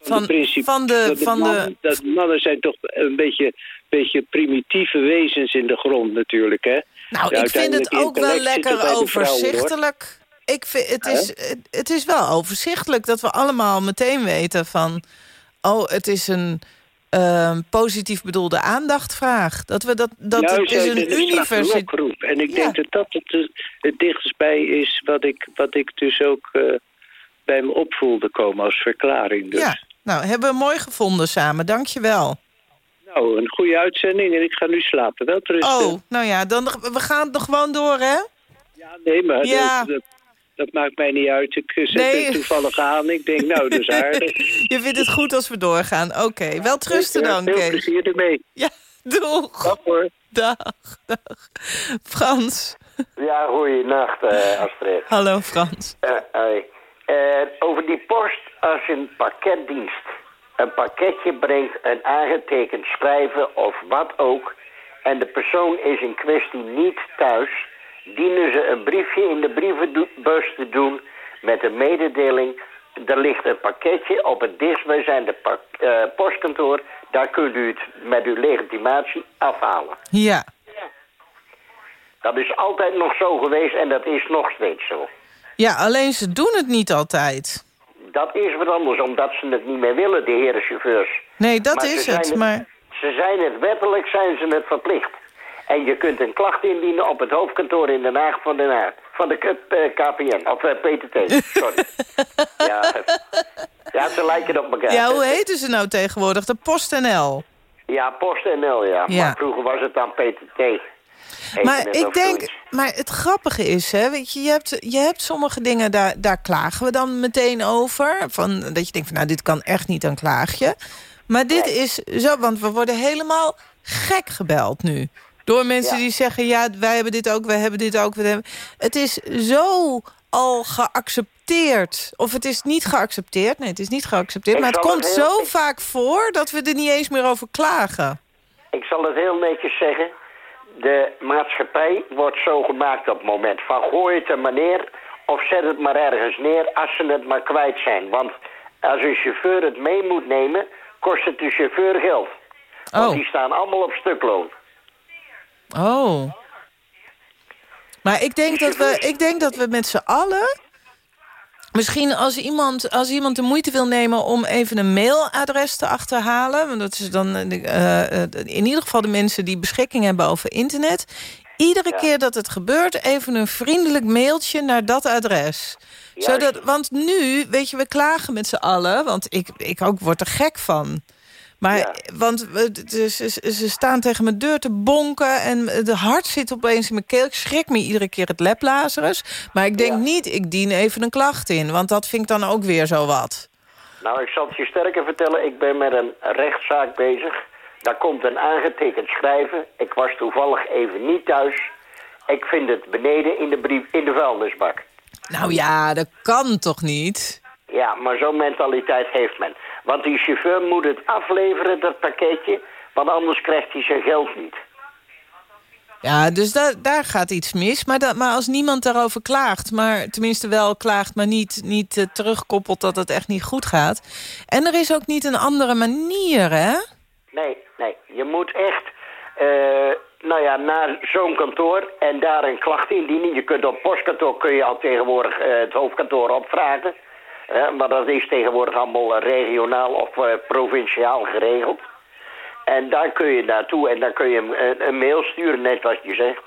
van, de principe- van de... dat Van de mannen, dat mannen zijn toch een beetje, beetje primitieve wezens in de grond natuurlijk, hè? nou, Ja, ik vind het ook wel er lekker de overzichtelijk. Ik vind, het, is, het, het is wel overzichtelijk dat we allemaal meteen weten van... oh, het is een ehm, positief bedoelde aandachtvraag. Dat, we dat, dat nou, het is een universiteit... lokroep. En ik denk dat dat het, het dichtstbij is wat ik, wat ik dus ook eh, bij me opvoelde komen als verklaring. Dus. Ja, nou, hebben we mooi gevonden samen. Dank je wel. Nou, een goede uitzending en ik ga nu slapen. Wel rusten. Oh, nou ja, dan, we gaan nog gewoon door, hè? Nee, maar Ja. dat, dat, dat maakt mij niet uit. Ik eh, zet Nee. het toevallig aan. Ik denk, nou, dat is aardig. [laughs] Je vindt het goed als we doorgaan. Oké, wel trusten Ja, dan, Veel Kees. plezier ermee. Ja, doeg. Dag hoor. Dag, dag. Frans. Ja, goeienacht, eh Astrid. Hallo, Frans. Hoi. Eh, over die post, als een pakketdienst een pakketje brengt, een aangetekend schrijven of wat ook, en de persoon is in kwestie niet thuis, dienen ze een briefje in de brievenbus te doen met een mededeling. Er ligt een pakketje op het dichtstbijzijnde eh, postkantoor. Daar kunt u het met uw legitimatie afhalen. Ja. Dat is altijd nog zo geweest en dat is nog steeds zo. Ja, alleen ze doen het niet altijd. Dat is wat anders, omdat ze het niet meer willen, de heren chauffeurs. Nee, dat Maar is het, maar... Ze zijn het wettelijk, zijn ze het verplicht. En je kunt een klacht indienen op het hoofdkantoor in Den Haag van Den Haag. Van de K- eh, KPN, of eh, PTT, sorry. [laughs] ja, ja, ze lijken op elkaar. Ja, hoe heten ze nou tegenwoordig? De PostNL. Ja, PostNL, ja. Ja. Maar vroeger was het dan PTT. Maar ik denk, zoiets. maar het grappige is, hè, weet je, je hebt, je hebt sommige dingen, daar, daar klagen we dan meteen over. Van, dat je denkt van, nou, dit kan echt niet, dan klaag je. Maar dit is zo, want we worden helemaal gek gebeld nu. Door mensen Ja. die zeggen, ja, wij hebben dit ook, wij hebben dit ook. wij hebben... Het is zo al geaccepteerd. Of het is niet geaccepteerd. Nee, het is niet geaccepteerd. Ik maar het komt het heel- zo vaak voor dat we er niet eens meer over klagen. Ik zal het heel netjes zeggen. De maatschappij wordt zo gemaakt op het moment. Van gooi het er maar neer of zet het maar ergens neer als ze het maar kwijt zijn. Want als een chauffeur het mee moet nemen, kost het de chauffeur geld. Want Oh. die staan allemaal op stukloon. Oh. Maar ik denk dat we, ik denk dat we met z'n allen... Misschien als iemand, als iemand de moeite wil nemen om even een mailadres te achterhalen... want dat is dan eh, eh, in ieder geval de mensen die beschikking hebben over internet... iedere keer dat het gebeurt, even een vriendelijk mailtje naar dat adres. Zodat, want nu, weet je, we klagen met z'n allen... want ik, ik ook word er gek van... Maar, want d- ze, ze- ze staan tegen mijn deur te bonken... en het hart zit opeens in mijn keel. Ik schrik me iedere keer het leplazerus. Maar ik denk niet, ik dien even een klacht in. Want dat vind ik dan ook weer zo wat. Nou, ik zal het je sterker vertellen. Ik ben met een rechtszaak bezig. Daar komt een aangetekend schrijven. Ik was toevallig even niet thuis. Ik vind het beneden in de, brief, in de vuilnisbak. Nou ja, dat kan toch niet? Ja, maar zo'n mentaliteit heeft men. Want die chauffeur moet het afleveren, dat pakketje. Want anders krijgt hij zijn geld niet. Ja, dus da daar gaat iets mis. Maar, dat, maar als niemand daarover klaagt... maar tenminste wel klaagt, maar niet, niet eh, terugkoppelt dat het echt niet goed gaat... en er is ook niet een andere manier, hè? Nee, nee. Je moet echt, eh, nou ja, naar zo'n kantoor en daar een klacht indienen. Je kunt op postkantoor kun je al tegenwoordig eh, het hoofdkantoor opvragen. Maar dat is tegenwoordig allemaal eh, regionaal of eh, provinciaal geregeld. En daar kun je naartoe en dan kun je een, een mail sturen, net wat je zegt.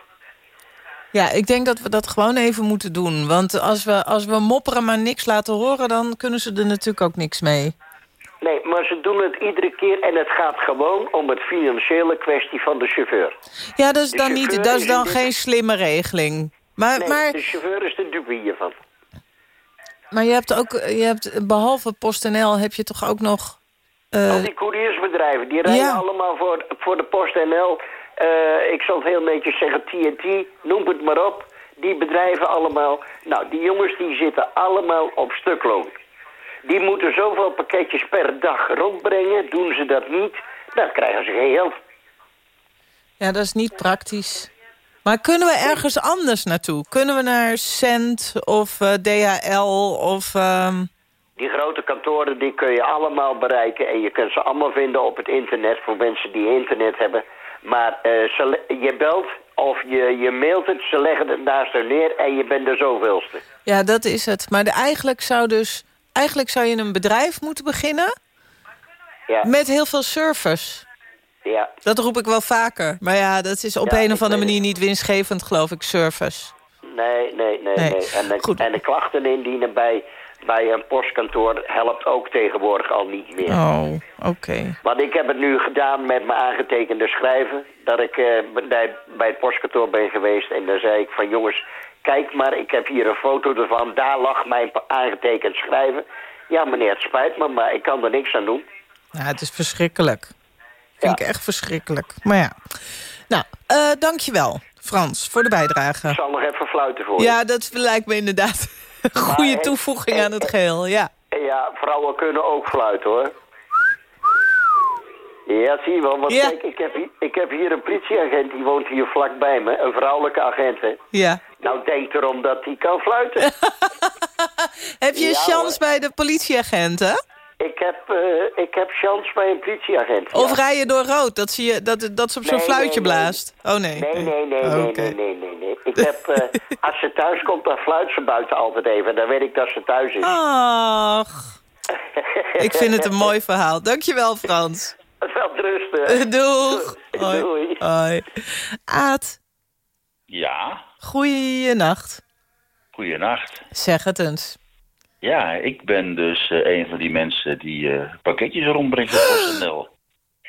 Ja, ik denk dat we dat gewoon even moeten doen. Want als we, als we mopperen maar niks laten horen... dan kunnen ze er natuurlijk ook niks mee. Nee, maar ze doen het iedere keer en het gaat gewoon om het financiële kwestie van de chauffeur. Ja, dat is De dan, niet, dat is dan geen slimme regeling. Maar, Nee, maar, de chauffeur is de dupe hiervan. Maar je hebt ook, je hebt, behalve PostNL heb je toch ook nog... eh, Al die couriersbedrijven, die rijden Ja. allemaal voor, voor de PostNL. Eh ik zal het heel netjes zeggen, TNT, noem het maar op. Die bedrijven allemaal, Nou, die jongens die zitten allemaal op stukloon. Die moeten zoveel pakketjes per dag rondbrengen. Doen ze dat niet, dan krijgen ze geen geld. Ja, dat is niet praktisch. Maar kunnen we ergens anders naartoe? Kunnen we naar Cent of eh, DHL of... ehm, Die grote kantoren die kun je allemaal bereiken en je kunt ze allemaal vinden op het internet voor mensen die internet hebben. Maar eh, ze je belt of je, je mailt het, ze leggen het naast er neer en je bent de zoveelste. Ja, dat is het. Maar de, eigenlijk zou dus... Eigenlijk zou je een bedrijf moeten beginnen... Ja. met heel veel service. Ja. Dat roep ik wel vaker. Maar ja, dat is op Ja, een of andere manier niet winstgevend, geloof ik, service. Nee, nee, nee, Nee. nee. En, de, en de klachten indienen bij, bij een postkantoor helpt ook tegenwoordig al niet meer. Oh, oké. Want ik heb het nu gedaan met mijn aangetekende schrijven. Dat ik eh, bij, bij het postkantoor ben geweest. En daar zei ik van jongens, kijk maar, ik heb hier een foto ervan. Daar lag mijn aangetekend schrijven. Ja meneer, het spijt me, maar ik kan er niks aan doen. Ja, het is verschrikkelijk. Vind ik echt verschrikkelijk. Maar ja. Nou, eh dankjewel, Frans, voor de bijdrage. Ik zal nog even fluiten voor je. Ja, dat lijkt me inderdaad een goede Maar, toevoeging aan het geheel. Ja. En ja, vrouwen kunnen ook fluiten hoor. Ja, zie je wel. Want Ja. kijk, ik heb, hier, ik heb hier een politieagent, die woont hier vlakbij me. Een vrouwelijke agent, hè. ja. Nou, denk erom dat hij kan fluiten. [laughs] Heb je een chance bij de politieagenten? Ik, heb, eh, ik heb chance bij een politieagent. Of ja. rij je door rood, dat, zie je, dat, dat ze op zo'n Nee, fluitje nee, nee. blaast? Oh nee. Nee, nee, nee, Oh, nee, oké. nee, nee, nee, nee. Ik heb, eh, [laughs] als ze thuis komt, dan fluit ze buiten altijd even. Dan weet ik dat ze thuis is. Ach, ik vind het een [laughs] mooi verhaal. Dankjewel, Frans. [laughs] Wel rusten. Doeg. Hoi. Doei. Hoi. Aad, Ja, goeienacht. goeienacht. Zeg het eens. Ja, ik ben dus eh, een van die mensen die eh, pakketjes rondbrengt op PostNL. [laughs]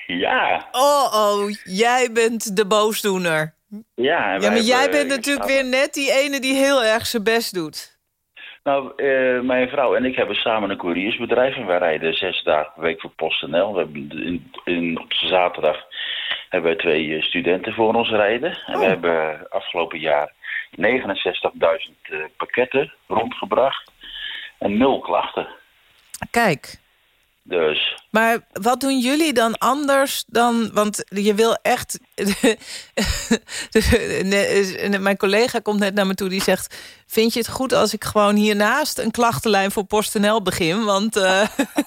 Ja, Oh, oh, jij bent de boosdoener. ja. Ja, maar jij bent natuurlijk weer net die ene die heel erg zijn best doet. Nou, eh, mijn vrouw en ik hebben samen een couriersbedrijf en wij rijden zes dagen per week voor PostNL. We hebben in, in, op zaterdag hebben we twee studenten voor ons rijden. En we hebben afgelopen jaar 69.000 eh, pakketten rondgebracht en nul klachten. Kijk, Dus maar wat doen jullie dan anders dan... Want je wil echt... [laughs] Mijn collega komt net naar me toe, die zegt... Vind je het goed als ik gewoon hiernaast een klachtenlijn voor PostNL begin? Want eh,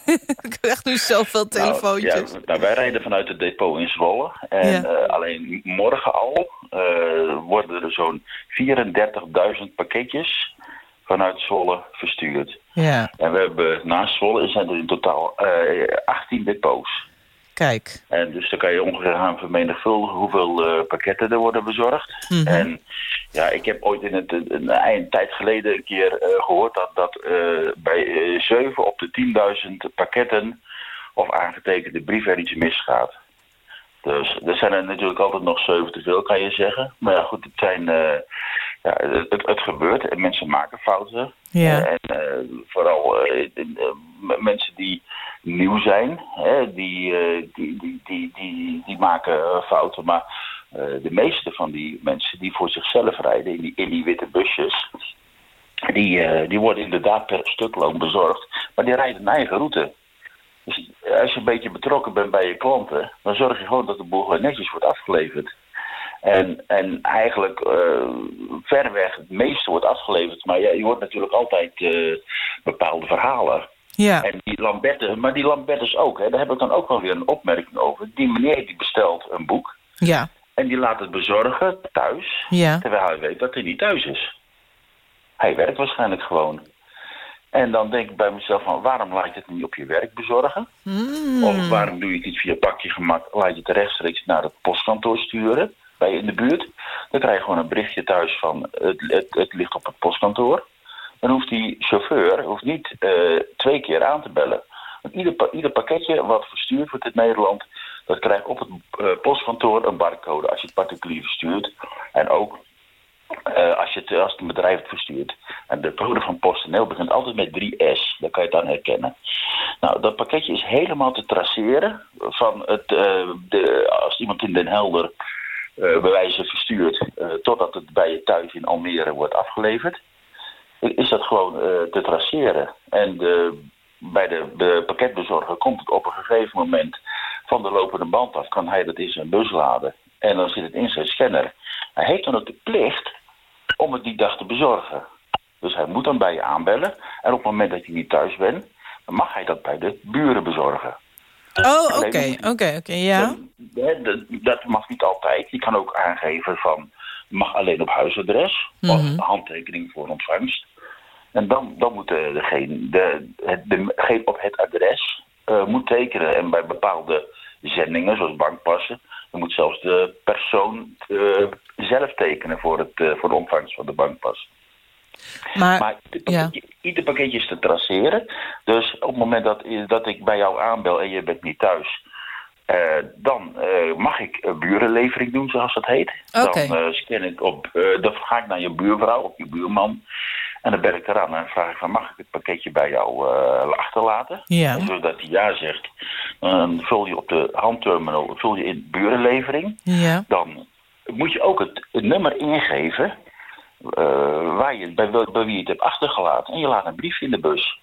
[laughs] ik krijg nu zoveel telefoontjes. Nou, ja, nou, wij rijden vanuit het depot in Zwolle. En Ja. eh, alleen morgen al eh, worden er zo'n 34.000 pakketjes vanuit Zwolle verstuurd. Ja, En we hebben naast Zwolle zijn er in totaal eh 18 depots. kijk. En dus dan kan je ongeveer gaan vermenigvuldigen hoeveel eh, pakketten er worden bezorgd. Mhm. En ja, ik heb ooit in het, een, een tijd geleden een keer eh, gehoord dat, dat eh, bij eh 7 op de 10.000 pakketten of aangetekende brieven er iets misgaat. Dus er zijn er natuurlijk altijd nog zeven te veel, kan je zeggen. Maar ja, goed, het zijn... eh, ja, het, het gebeurt en mensen maken fouten. Ja. Eh, en eh, vooral eh, mensen die nieuw zijn, hè, die, die, die, die, die, die maken fouten. Maar de meeste van die mensen die voor zichzelf rijden in die, in die witte busjes, die, die worden inderdaad per stukloon bezorgd. Maar die rijden een eigen route. Dus als je een beetje betrokken bent bij je klanten, dan zorg je gewoon dat de boel netjes wordt afgeleverd. En, en eigenlijk eh, verreweg het meeste wordt afgeleverd. Maar ja, je hoort natuurlijk altijd eh, bepaalde verhalen. Ja. En die Lambertus, maar die Lambertus ook, hè, daar heb ik dan ook wel weer een opmerking over. Die meneer die bestelt een boek Ja, en die laat het bezorgen thuis, ja. terwijl hij weet dat hij niet thuis is. Hij werkt waarschijnlijk gewoon. En dan denk ik bij mezelf van, waarom laat je het niet op je werk bezorgen? Mm. Of waarom doe je het niet via pakje gemak, laat je het rechtstreeks naar het postkantoor sturen, bij in de buurt. Dan krijg je gewoon een berichtje thuis van, het, het, het ligt op het postkantoor. Dan hoeft die chauffeur hoeft niet eh, twee keer aan te bellen. Want ieder, ieder pakketje wat verstuurd wordt in Nederland, dat krijgt op het eh, postkantoor een barcode als je het particulier verstuurt. En ook eh, als, je het, als een bedrijf het verstuurt. En de code van PostNL begint altijd met 3S. Daar kan je het aan herkennen. Nou, dat pakketje is helemaal te traceren. Van het, de, als iemand in Den Helder bewijzen verstuurt... eh, totdat het bij je thuis in Almere wordt afgeleverd. is dat gewoon eh, te traceren. En de, bij de, pakketbezorger komt het op een gegeven moment van de lopende band af, kan hij dat in zijn bus laden. En dan zit het in zijn scanner. Hij heeft dan ook de plicht om het die dag te bezorgen. Dus hij moet dan bij je aanbellen. En op het moment dat je niet thuis bent, mag hij dat bij de buren bezorgen. Oh, oké, oké, oké, ja. Dat- mag niet altijd. Je kan ook aangeven van mag alleen op huisadres Mhm. of handtekening voor ontvangst. En dan, dan moet de, degene, de, degene op het adres eh, moet tekenen. En bij bepaalde zendingen, zoals bankpassen, dan moet zelfs de persoon eh, zelf tekenen voor, het, eh, voor de ontvangst van de bankpas. Maar, ieder, pakketje, ieder pakketje is te traceren. Dus op het moment dat, dat ik bij jou aanbel en je bent niet thuis... eh, dan eh, mag ik een burenlevering doen, zoals dat heet. Dan eh, scan ik op, dan ga ik naar je buurvrouw of je buurman. En dan bel ik eraan en vraag ik van mag ik het pakketje bij jou achterlaten? Ja. En zodat hij ja zegt, dan vul je op de handterminal vul je in burenlevering. Ja. Dan moet je ook het, het nummer ingeven eh, waar je, bij, wie je het hebt achtergelaten. En je laat een briefje in de bus.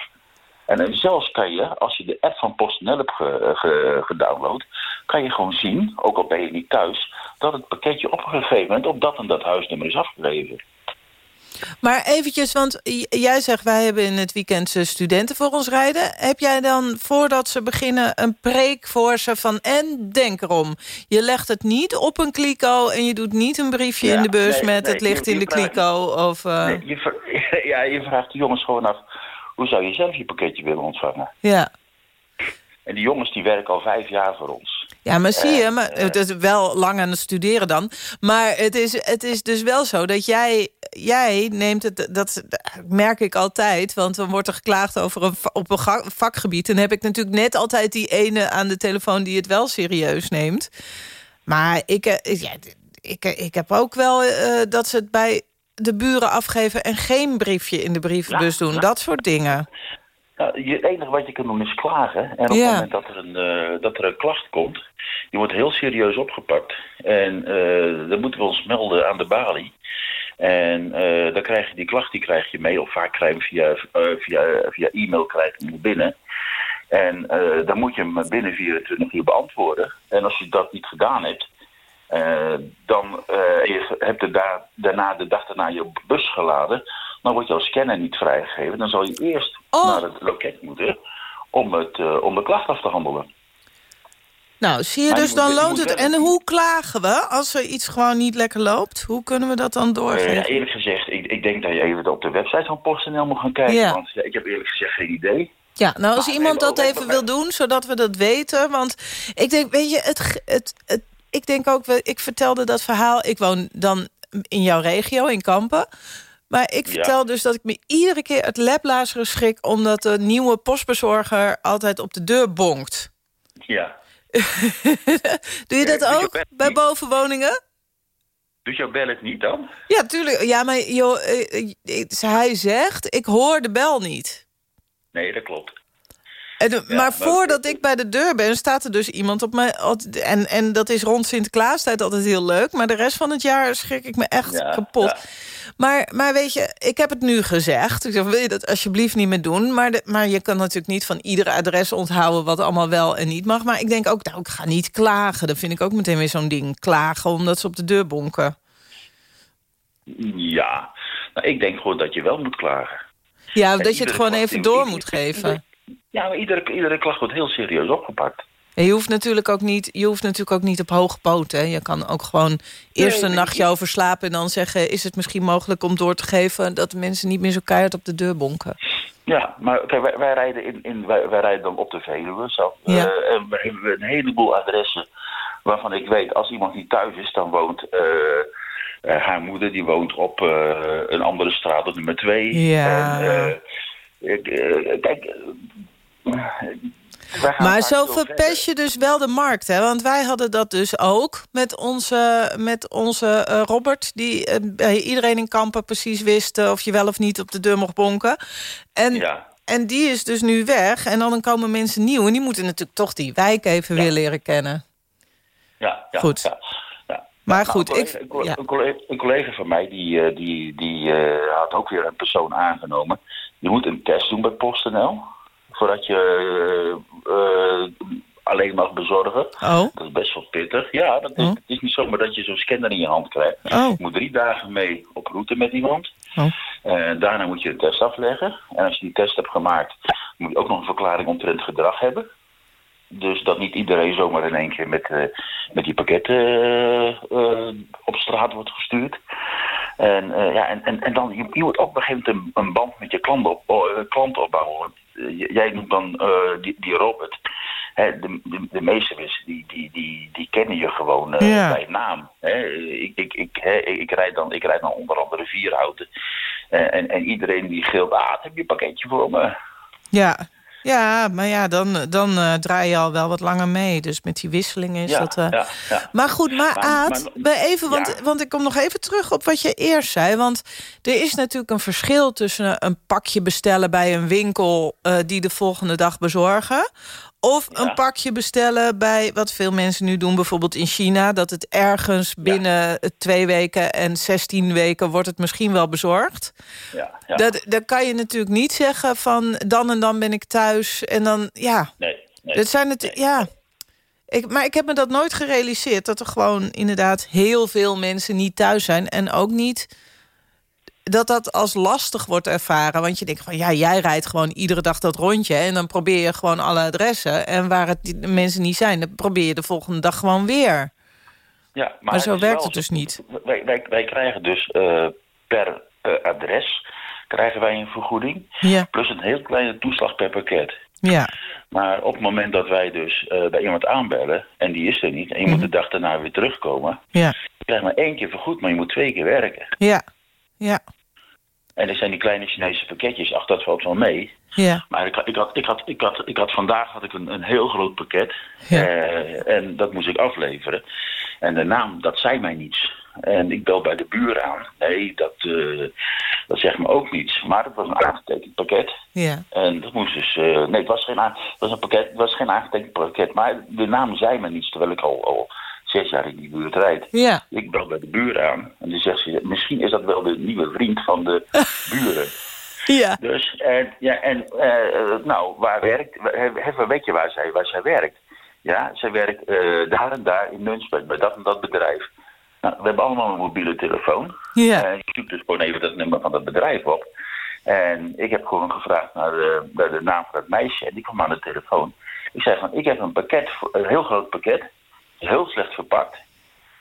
En zelfs kan je, als je de app van PostNL hebt ge- ge- gedownload... kan je gewoon zien, ook al ben je niet thuis... dat het pakketje op een op dat en dat huisnummer is afgeleverd. Maar eventjes, want jij zegt... wij hebben in het weekend studenten voor ons rijden. Heb jij dan, voordat ze beginnen, een preek voor ze van... en denk erom, je legt het niet op een kliko... en je doet niet een briefje Ja, in de bus nee, met nee, het ligt je- in de vraagt- kliko? Of, eh, Nee, je, [laughs] ja, je vraagt de jongens gewoon af... hoe zou je zelf je pakketje willen ontvangen? Ja. En die jongens die werken al vijf jaar voor ons. Ja, maar zie je, En, maar het is wel lang aan het studeren dan. Maar het is, het is dus wel zo dat jij, jij neemt het, dat merk ik altijd, want dan wordt er geklaagd over een, op een vakgebied. En dan heb ik natuurlijk net altijd die ene aan de telefoon die het wel serieus neemt. Maar ik, eh, ja, ik, eh, ik heb ook wel eh, dat ze het bij de buren afgeven en geen briefje in de brievenbus doen. Dat soort dingen. Je, het enige wat je kan doen is klagen. En op Ja. het moment dat er, een, eh, dat er een klacht komt, die wordt heel serieus opgepakt. En eh dan moeten we ons melden aan de balie. En eh, dan krijg je die klacht, die krijg je mee. Of vaak krijg je hem via, via, via e-mail krijg je hem binnen. En dan moet je hem binnen 24 uur beantwoorden. En als je dat niet gedaan hebt, dan je hebt daar, daarna de dag daarna je bus geladen. Dan wordt jouw scanner niet vrijgegeven. Dan zal je eerst naar het loket moeten om, het, eh, om de klacht af te handelen. Nou, zie je, Maar dus dan loont het. En hoe klagen we als er iets gewoon niet lekker loopt? Hoe kunnen we dat dan Eh, doorgeven? eerlijk gezegd, ik, ik denk dat je even op de website van PostNL moet gaan kijken. Ja. Want ja, ik heb eerlijk gezegd geen idee. Ja, nou als Maar iemand dat even wil doen, zodat we dat weten. Want ik denk, weet je, het, het, het, ik denk ook, ik vertelde dat verhaal. Ik woon dan in jouw regio, in Kampen. Maar ik Ja. vertel dus dat ik me iedere keer het leplazeren schrik... omdat de nieuwe postbezorger altijd op de deur bonkt. Ja. [laughs] Doe je dat je ook bij bovenwoningen? Dus jouw bel het niet dan? Ja, tuurlijk. Ja, maar joh, eh, eh, hij zegt, ik hoor de bel niet. Nee, dat klopt. En, maar maar- voordat ik bij de deur ben, staat er dus iemand op mij. En, en dat is rond Sinterklaastijd altijd heel leuk. Maar de rest van het jaar schrik ik me echt Ja, kapot. ja. Maar, maar weet je, ik heb het nu gezegd. Ik zeg, wil je dat alsjeblieft niet meer doen? Maar, de, maar je kan natuurlijk niet van iedere adres onthouden... wat allemaal wel en niet mag. Maar ik denk ook, nou, ik ga niet klagen. Dat vind ik ook meteen weer zo'n ding. Klagen omdat ze op de deur bonken. Ja. Nou, ik denk gewoon dat je wel moet klagen. Ja, En dat je het gewoon even door moet geven. Ja, maar iedere, iedere klacht wordt heel serieus opgepakt. En je hoeft natuurlijk ook niet, je hoeft natuurlijk ook niet op hoge poten. Je kan ook gewoon eerst een nachtje over slapen... en dan zeggen, is het misschien mogelijk om door te geven... dat de mensen niet meer zo keihard op de deur bonken. Ja, maar kijk, wij, wij rijden in, in wij, wij rijden dan op de Veluwe zelf. Ja. Eh, en we hebben een heleboel adressen waarvan ik weet, als iemand niet thuis is, dan woont eh, eh, haar moeder, die woont op een andere straat, op nummer twee. Ja. En, kijk, Maar zo verpest je dus wel de markt, hè? Want wij hadden dat dus ook met onze, met onze eh, Robert... die eh, bij iedereen in Kampen precies wist... eh, of je wel of niet op de deur mocht bonken. En, Ja. en die is dus nu weg. En dan komen mensen nieuw. En die moeten natuurlijk toch die wijk even weer leren kennen. Ja, ja, Goed. Ja, ja. Maar Nou, goed, een collega, ik... een collega, een van mij die, die, die had ook weer een persoon aangenomen. Je moet een test doen bij PostNL voordat je eh, eh, alleen mag bezorgen. Oh. Dat is best wel pittig. Ja, dat is, het is niet zomaar dat je zo'n scanner in je hand krijgt. Oh. Je moet drie dagen mee op route met iemand. Oh. En daarna moet je een test afleggen. En als je die test hebt gemaakt, moet je ook nog een verklaring omtrent gedrag hebben. Dus dat niet iedereen zomaar in één keer met, eh, met die pakketten eh, eh, op straat wordt gestuurd. En, eh, ja, en, en, en dan, je, je moet ook op een gegeven moment een, een band met je klant, op, oh, eh, klant opbouwen. Eh, jij noemt dan eh, die, die Robert. Hè, de, de, de meeste mensen die, die, die, die kennen je gewoon eh, Ja. bij naam. Hè. Ik, ik, ik, hè, ik, rijd dan, ik rijd dan onder andere vierhouten. Eh, en, en iedereen die gilt, ah, heb je een pakketje voor me? Ja, ja maar ja, dan, dan eh, draai je al wel wat langer mee. Dus met die wisselingen is ja, dat... ja, ja. Maar goed, maar, Maar- Aad, maar- even, want, want ik kom nog even terug op wat je eerst zei. Want er is natuurlijk een verschil tussen een pakje bestellen bij een winkel... eh, die de volgende dag bezorgen... Of een pakje bestellen bij wat veel mensen nu doen, bijvoorbeeld in China... dat het ergens binnen eh, twee weken en 16 weken wordt het misschien wel bezorgd. Ja, ja. Dat, dan kan je natuurlijk niet zeggen van dan en dan ben ik thuis en dan, ja... Nee, nee. Dat zijn het, ja. Ik, maar ik heb me dat nooit gerealiseerd... dat er gewoon inderdaad heel veel mensen niet thuis zijn... en ook niet dat dat als lastig wordt ervaren. Want je denkt van, ja, jij rijdt gewoon iedere dag dat rondje... en dan probeer je gewoon alle adressen. En waar het die, mensen niet zijn, dan probeer je de volgende dag gewoon weer. Ja, Maar zo het werkt wel het dus niet. Wij, wij, wij krijgen dus eh, per eh, adres krijgen wij een vergoeding. Ja. Plus een heel kleine toeslag per pakket. Ja, Maar op het moment dat wij dus eh, bij iemand aanbellen en die is er niet... en je moet de dag daarna weer terugkomen... ja, je krijgt maar één keer vergoed, maar je moet twee keer werken. ja, ja, En er zijn die kleine Chinese pakketjes, ach, dat valt wel mee. ja. Maar ik, had- ik, had, ik, had, ik, had, ik had vandaag had ik een, een heel groot pakket. Ja. Eh, en dat moest ik afleveren. En de naam, dat zei mij niets. En ik bel bij de buren aan. Nee, dat, eh, dat zegt me ook niets. Maar het was een aangetekend pakket. ja. En dat moest dus... eh, nee, het was, geen het, was een pakket, het was geen aangetekend pakket. Maar de naam zei me niets, terwijl ik al, al zes jaar in die buurt rijd. Ja. Ik bel bij de buren aan. En die zegt ze, misschien is dat wel de nieuwe vriend van de [laughs] buren. Ja. Dus, en, ja, en eh, nou, waar werkt, even weet je waar zij, waar zij werkt? Ja, zij werkt eh, daar en daar in Nunspeet, bij dat en dat bedrijf. Nou, we hebben allemaal een mobiele telefoon. Ja. En je zoekt dus gewoon even dat nummer van dat bedrijf op. En ik heb gewoon gevraagd naar de, naar de naam van het meisje. En die kwam aan de telefoon. Ik zei van, ik heb een pakket, een heel groot pakket. Heel slecht verpakt.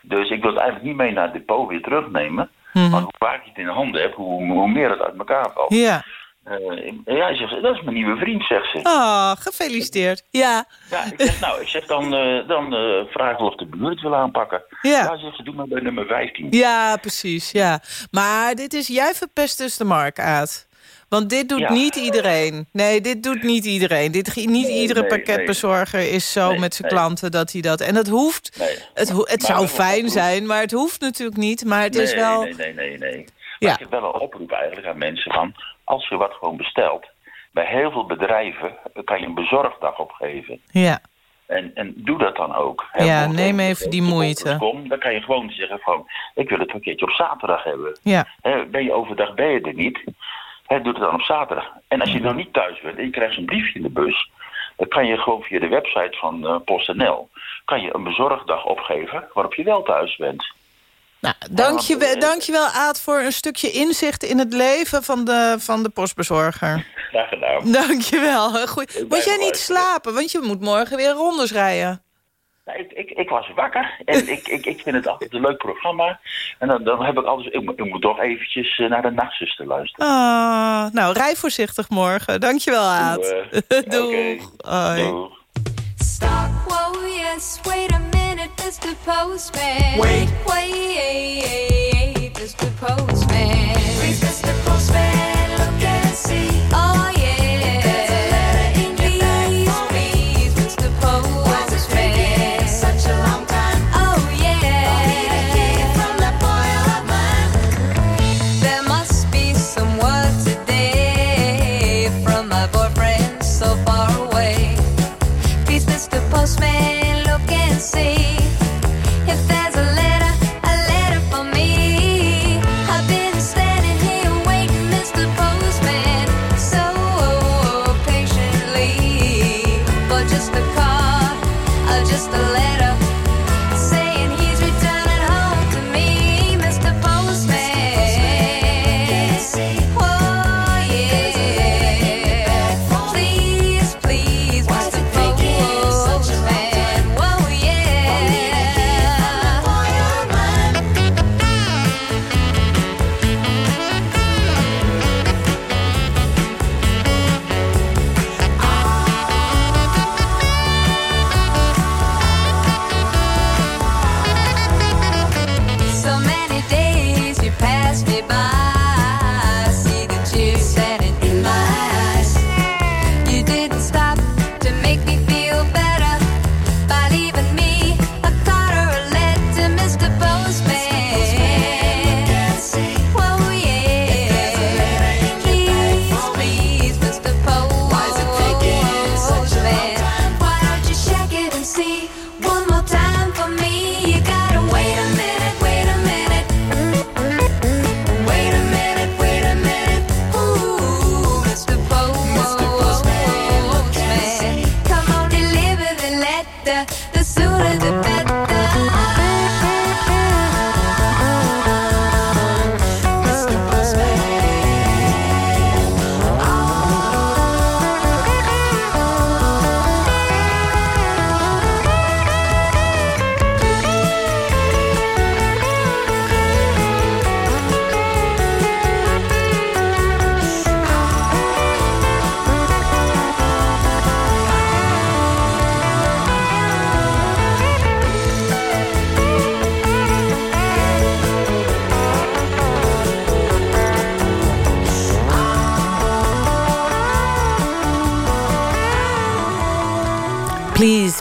Dus ik wil het eigenlijk niet mee naar het depot weer terugnemen. Mhm. Want hoe vaak je het in de handen hebt, hoe, hoe meer het uit elkaar valt. Ja. Eh, ja, hij zegt, dat is mijn nieuwe vriend, zegt ze. Oh, gefeliciteerd. Ja. Ja, ik zeg, nou, ik zeg dan, eh dan eh vragen of de buurt het wil aanpakken. Ja. zegt ze, doe maar bij nummer 15. Ja, precies, ja. Maar dit is, jij verpest dus de markt, Aad. Want dit doet Ja. niet iedereen. Nee, dit doet niet iedereen. Dit, niet Nee, iedere nee, pakketbezorger is zo met zijn klanten dat hij dat... En dat hoeft... Het, ho- het Maar zou fijn zijn, maar het hoeft natuurlijk niet. Maar het nee, is wel... nee, nee, nee, nee. Maar Ja. ik heb wel een oproep eigenlijk aan mensen van... als je wat gewoon bestelt... bij heel veel bedrijven kan je een bezorgdag opgeven. Ja, En, en doe dat dan ook. Ja, neem even die moeite. bol.com, Dan kan je gewoon zeggen van... ik wil het pakketje op zaterdag hebben. ja, Hè, ben je overdag ben je er niet, hè, doe het dan op zaterdag. En als je dan niet thuis bent en je krijgt zo'n briefje in de bus... dan kan je gewoon via de website van eh, PostNL... kan je een bezorgdag opgeven waarop je wel thuis bent. nou, dank je, wel- dank je wel, Aad, voor een stukje inzicht in het leven van de, van de postbezorger. Graag gedaan. Dank je wel. Goed. Moet jij niet slapen, want je moet morgen weer rondes rijden. Ik, ik, ik was wakker en ik, ik, ik vind het altijd een leuk programma. En dan, dan heb ik altijd... Ik, moet- ik moet toch eventjes eh, naar de nachtzuster luisteren. Ah, nou, rij voorzichtig morgen. Dankjewel, Aad. [laughs] Doe, Doeg. Oké. Hoi. Doeg. Stop, whoa, yes, wait a minute, Mr. Postman. Wait, wait, Mr. Postman. Please, Mr. Postman, see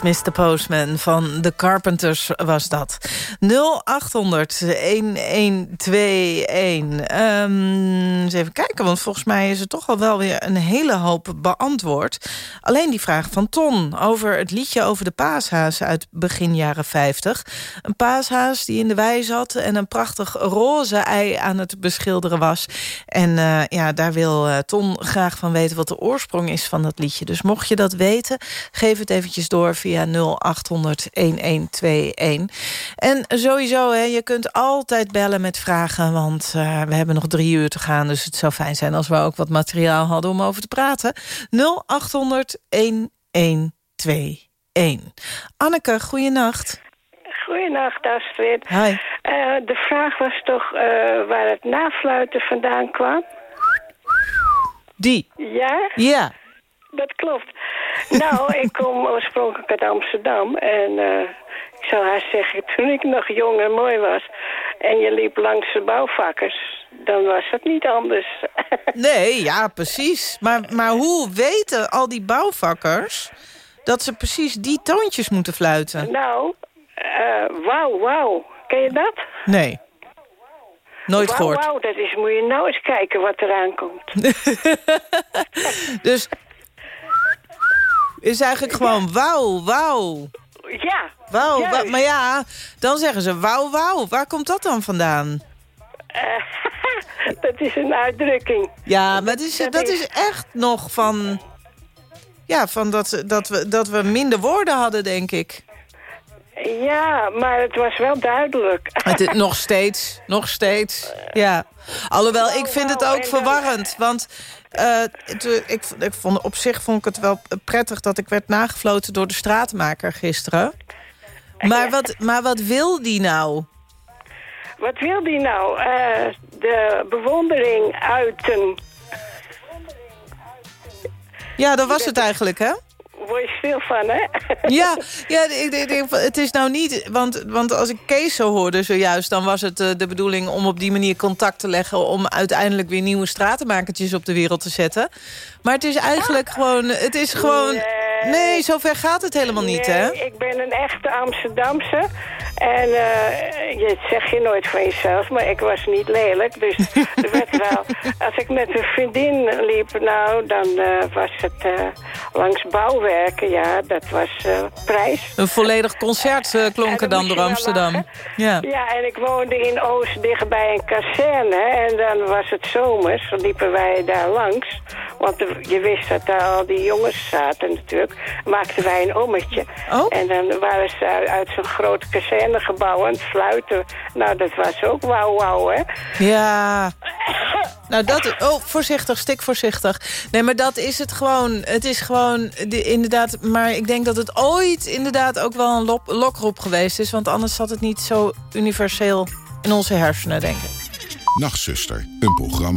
Mr. Postman van The Carpenters was dat. 0800-1121. Ehm, eens even kijken, want volgens mij is er toch al wel weer een hele hoop beantwoord. Alleen die vraag van Ton over het liedje over de paashaas uit begin jaren 50. Een paashaas die in de wei zat en een prachtig roze ei aan het beschilderen was. En eh, ja, daar wil eh, Ton graag van weten wat de oorsprong is van dat liedje. Dus mocht je dat weten, geef het eventjes door via 0800-1121. En sowieso, hè, je kunt altijd bellen met vragen... want eh, we hebben nog drie uur te gaan... dus het zou fijn zijn als we ook wat materiaal hadden om over te praten. 0800-1121. Anneke, goeienacht. Goedenacht, Astrid. Hi. Eh, de vraag was toch eh, waar het nafluiten vandaan kwam? Die? Ja? Ja. Dat klopt. Nou, [laughs] ik kom oorspronkelijk uit Amsterdam. En eh, ik zou haar zeggen, [laughs] toen ik nog jong en mooi was... en je liep langs de bouwvakkers, dan was het niet anders. [laughs] Nee, ja, precies. Maar, maar hoe weten al die bouwvakkers... dat ze precies die toontjes moeten fluiten? nou, eh, wauw, wauw. Ken je dat? Nee. Nooit gehoord. Wauw, dat is, moet je nou eens kijken wat eraan komt. Dus is eigenlijk gewoon wauw, wauw. Ja. Wauw, wa- maar ja, dan zeggen ze wauw, wauw. Waar komt dat dan vandaan? Eh, [laughs] dat is een uitdrukking. Ja, maar het is, Dat dat is- is echt nog van... Ja, van dat, dat, we, dat we minder woorden hadden, denk ik. Ja, maar het was wel duidelijk. [laughs] Het is nog steeds, nog steeds, ja. Alhoewel, ik vind het ook verwarrend, want... eh, het, ik, ik vond, op zich vond ik het wel prettig dat ik werd nagefloten door de straatmaker gisteren. Maar wat, maar wat wil die nou? Wat wil die nou? Eh, de bewondering uiten. Ja, dat was het eigenlijk, hè? Word je stil van, hè? [laughs] Ja, ja ik, ik het is nou niet... Want, want als ik Kees zo hoorde zojuist... dan was het eh, de bedoeling om op die manier contact te leggen... om uiteindelijk weer nieuwe stratenmakertjes op de wereld te zetten. Maar het is eigenlijk gewoon... Het is gewoon... Nee, zover gaat het helemaal niet, hè? Nee, ik ben een echte Amsterdamse. En eh, je zeg je nooit van jezelf, maar ik was niet lelijk. Dus [laughs] er werd wel... Als ik met een vriendin liep, nou, dan eh, was het eh, langs bouwwerken. Ja, dat was prijs. Een volledig concert eh, klonk er dan door Amsterdam. Ja. Ja, en ik woonde in Oost dichtbij een kazerne. En dan was het zomers, dan liepen wij daar langs. Want je wist dat daar al die jongens zaten natuurlijk. Maakten wij een ommetje. Oh. En dan waren ze uit- uit zo'n groot kazernegebouw aan het fluiten. Nou, dat was ook wauw wauw, hè? Ja. [laughs] Nou, dat... Oh, voorzichtig, stik voorzichtig. Nee, maar dat is het gewoon. Het is gewoon, de, inderdaad... Maar ik denk dat het ooit inderdaad ook wel een lop- lokroep geweest is. Want anders zat het niet zo universeel in onze hersenen, denk ik. Nachtzuster, een programma